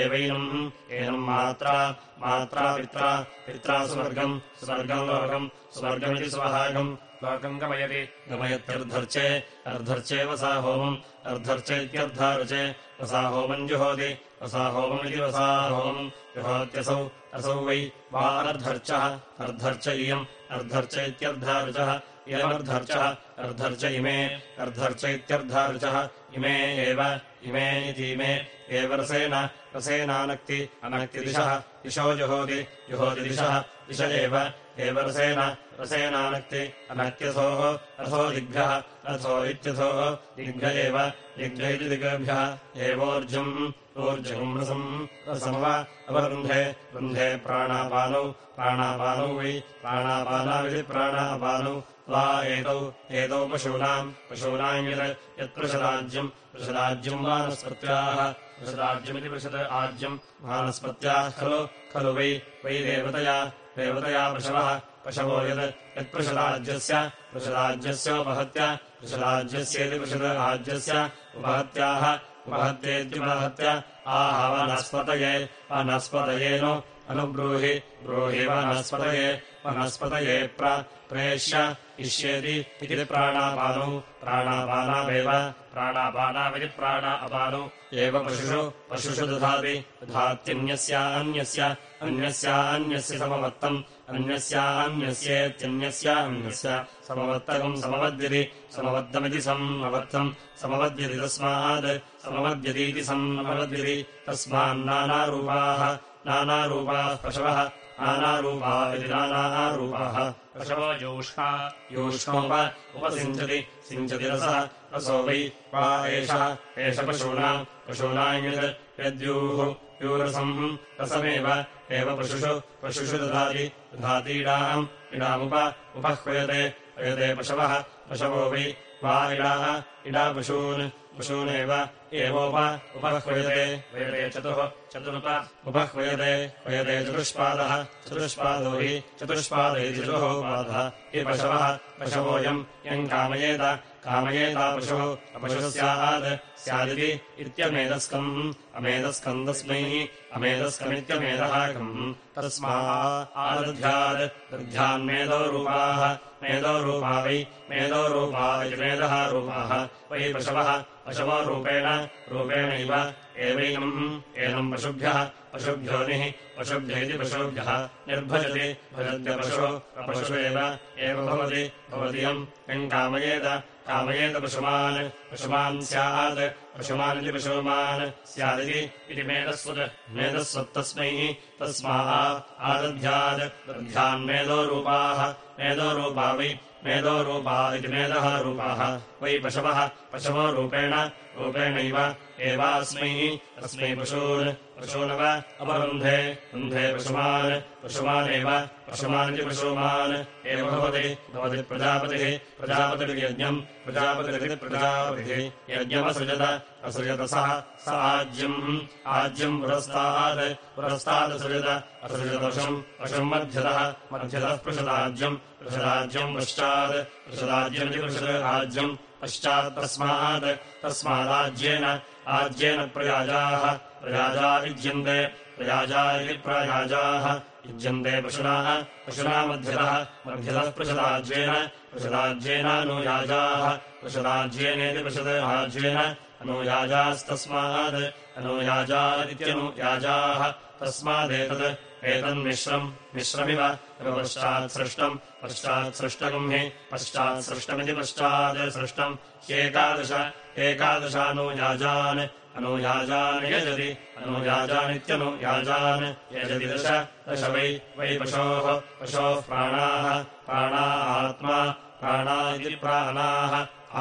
एवैनम् एनम् मात्रा मात्रा पित्रा पित्रा स्वर्गम् स्वर्गम् लोकम् स्वर्गमिति स्वभागम् लोकम् गमयति गमयत्यर्धर्चे अर्धर्चे वसा होमम् अर्धर्चे इत्यर्धार्चे वसा होमम् जुहोति वसा होमम् जुहोत्यसौ असौ वै वा अर्धर्चः अर्धर्च इयम् अर्धर्च इत्यर्धार्चः इयमर्धर्चः अर्धर्च इमे अर्धर्च इत्यर्धार्चः इमे एव इमे इतीमे एव रसेन रसेनानक्ति अनक्तिदिशः दिशो जुहोति जुहोति दिशः, दिश एव। एव रसेन रसेनानक्ति अनक्त्यथोः अथो दिग्भ्यः अथो इत्यथोः दिग्भ्य एव दिग्भ्य इति दिग्भ्यः। एवोर्जम्, ऊर्जम् रसम् रसमव अवरुन्धे, रुन्धे प्राणापानौ प्राणापानौ वै प्राणापानाविधि प्राणापानौ वा एतौ एतौ पशूनाम् पशूनाम् यत् यत्पृषदाज्यम् पृषदाज्यम् वानस्पत्याः, पृषदाज्यमिति पृषद आज्यम् वानस्पत्याः खलु खलु वै वै देवतया देवतया पशवः, पशवो यत् यत्पृषदाज्यस्य पृषदाज्यस्योपहत्य, पृषदाज्यस्येति पृषद आज्यस्य, उपहत्याः, उपहत्येत्युपहत्य, आह वनस्पतये वनस्पतये नु अनुब्रूहि, ब्रूहि वनस्पतये वनस्पतये प्रेष्य इष्येति इति प्राणापानौ प्राणापानावेव प्राणापानाविति प्राणा अपानौ। एव पशुषु पशुषु दधाति दधात्यन्यस्यान्यस्य अन्यस्यान्यस्य समवत्तम् अन्यस्यान्यस्येत्यन्यस्यान्यस्य समवत्तकम् समवद्यति समवद्दमिति समवत्तम् समवद्यति तस्मात् समवद्यतीति समवद्यति तस्मान्नानारूपाः नानारूपाः पशवः नानारूपा इति नानारूपाः पशवो योष्णा योष्णोप उपसिञ्चति सिञ्चति रसः रसो वै वा एषः एष पशूनाम् यत् यद्यूः यूरसम् रसमेव एव पशुषु पशुषु दधाति दधातीडाम् इडामुप उपह्वयते पशवः पशवो वै वा इडाः इडा पशून् पशूनेव एवोप उपह्वयते। वयते चतुः चतुरुप उपह्वयते वयते चतुष्पादः चतुष्पादो हि चतुष्पाद इति चतुः पादः हि पशवः पशवोऽयम् यम् कामयेत कामयेता पशुः स्यात् स्यादिति इत्यमेदस्कम् दध्यान्मेदो रूपाः मेदो रूपा वै मेदो रूपा। इति मेदः रूपाः वै पशवः पशवो रूपेण रूपेणैव एवैनम् एनम् पशुभ्यः पशुभ्योनिः पशुभ्य इति पशुभ्यः। निर्भजति भजत्यपशु अपशु एव एव भवति भवतीयम् यम् कामयेत कामयेत पशुमान् पशुमान् स्यात् पशुमानिति पशुमान् स्यादिति इति मेधस्वत् मेधस्वत्तस्मै तस्मा आदध्यात्। दध्यान्मेदो रूपाः मेदो रूपा वै मेदो रूपा इति मेदः रूपाः। वै पशवः पशवो रूपेण रूपेणैव एवास्मै। अस्मै पशून्। पशूनव अपरुन्धे। रुन्धे पशुमान्। पशुमानेव पशुमानिति पशुमान्। एव भवति। भवति प्रजापतिः। प्रजापतिर्यज्ञम्। प्रजापतिरिति प्रजापतिः। यज्ञमसृजत। असृजत सः आज्यम्। आज्यम् पुरस्तात्। पुरस्तादसृजत असृजदशम् वशम् मध्यतः। मध्यतः पृषदाज्यम्। पश्चात्। पृषदाज्यमिति पृषदाज्यम्। पश्चात् तस्मात्। तस्मादाज्येन। आज्येन प्रयाजाः प्रयाजा युज्यन्ते। प्रयाजा इति प्रयाजाः युज्यन्ते पशुनाः। पशुना मध्यतः। मध्यतः पृषदाज्येन। पृषदाज्येनानुयाजाः पृषदाज्येनेति पृषदाज्येन अनुयाजास्तस्मात् अनुयाजा इत्यनुयाजाः तस्मादेतत् एतन्मिश्रम् मिश्रमिव इव पश्चात् सृष्टम् पश्चात् सृष्टगुम् हि पश्चात् सृष्टमिति पश्चात् सृष्टम्। ह्येकादश एकादशानुयाजान् अनुयाजान् यजति अनुयाजानित्यनुयाजान् यजति दश दश वै वै पशोः पशोः प्राणाः प्राणा आत्मा प्राणा इति प्राणाः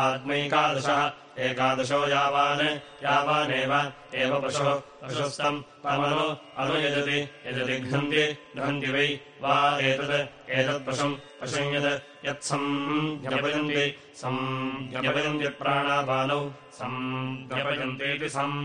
आत्मैकादशः एकादशो यावान् यावानेव एव पशुः पशुस्तम् तमनु अनुयजति यजति घ्नन्ति घ्नन्ति वै वा एतत् एतत्पशुम् पशुम् यत् यत्सम् ज्ञपयन्ति सम् ज्ञपयन्ति प्राणापानौ सम्। ज्ञपयन्तीति सम्।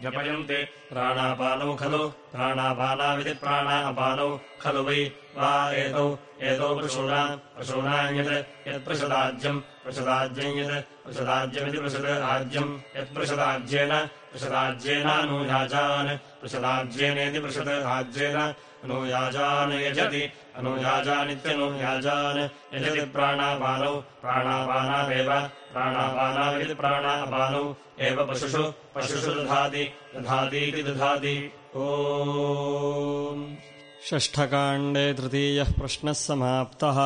ज्ञपयन्ति प्राणापानौ खलु। प्राणापानाविति प्राणापानौ खलु वै। वा एतौ एतौ पशूनाम् यत् यत्प्रशदाज्यम् प्रशदाज्यम् यत्। प्रशदाज्यमिति प्रषदाज्यम् यत्प्रशदाज्येन प्रषदाज्येनानुयाजान् प्रषदाज्येनेति प्रषदाज्येन अनुयाजान् यजति अनुयाजानित्यनुयाजान् यजति प्राणापानौ प्राणापानावेव प्राणापानाविति प्राणापानौ एव पशुषु पशुषु दधाति दधातीति दधाति। ओ षष्ठकाण्डे तृतीयः प्रश्नः समाप्तः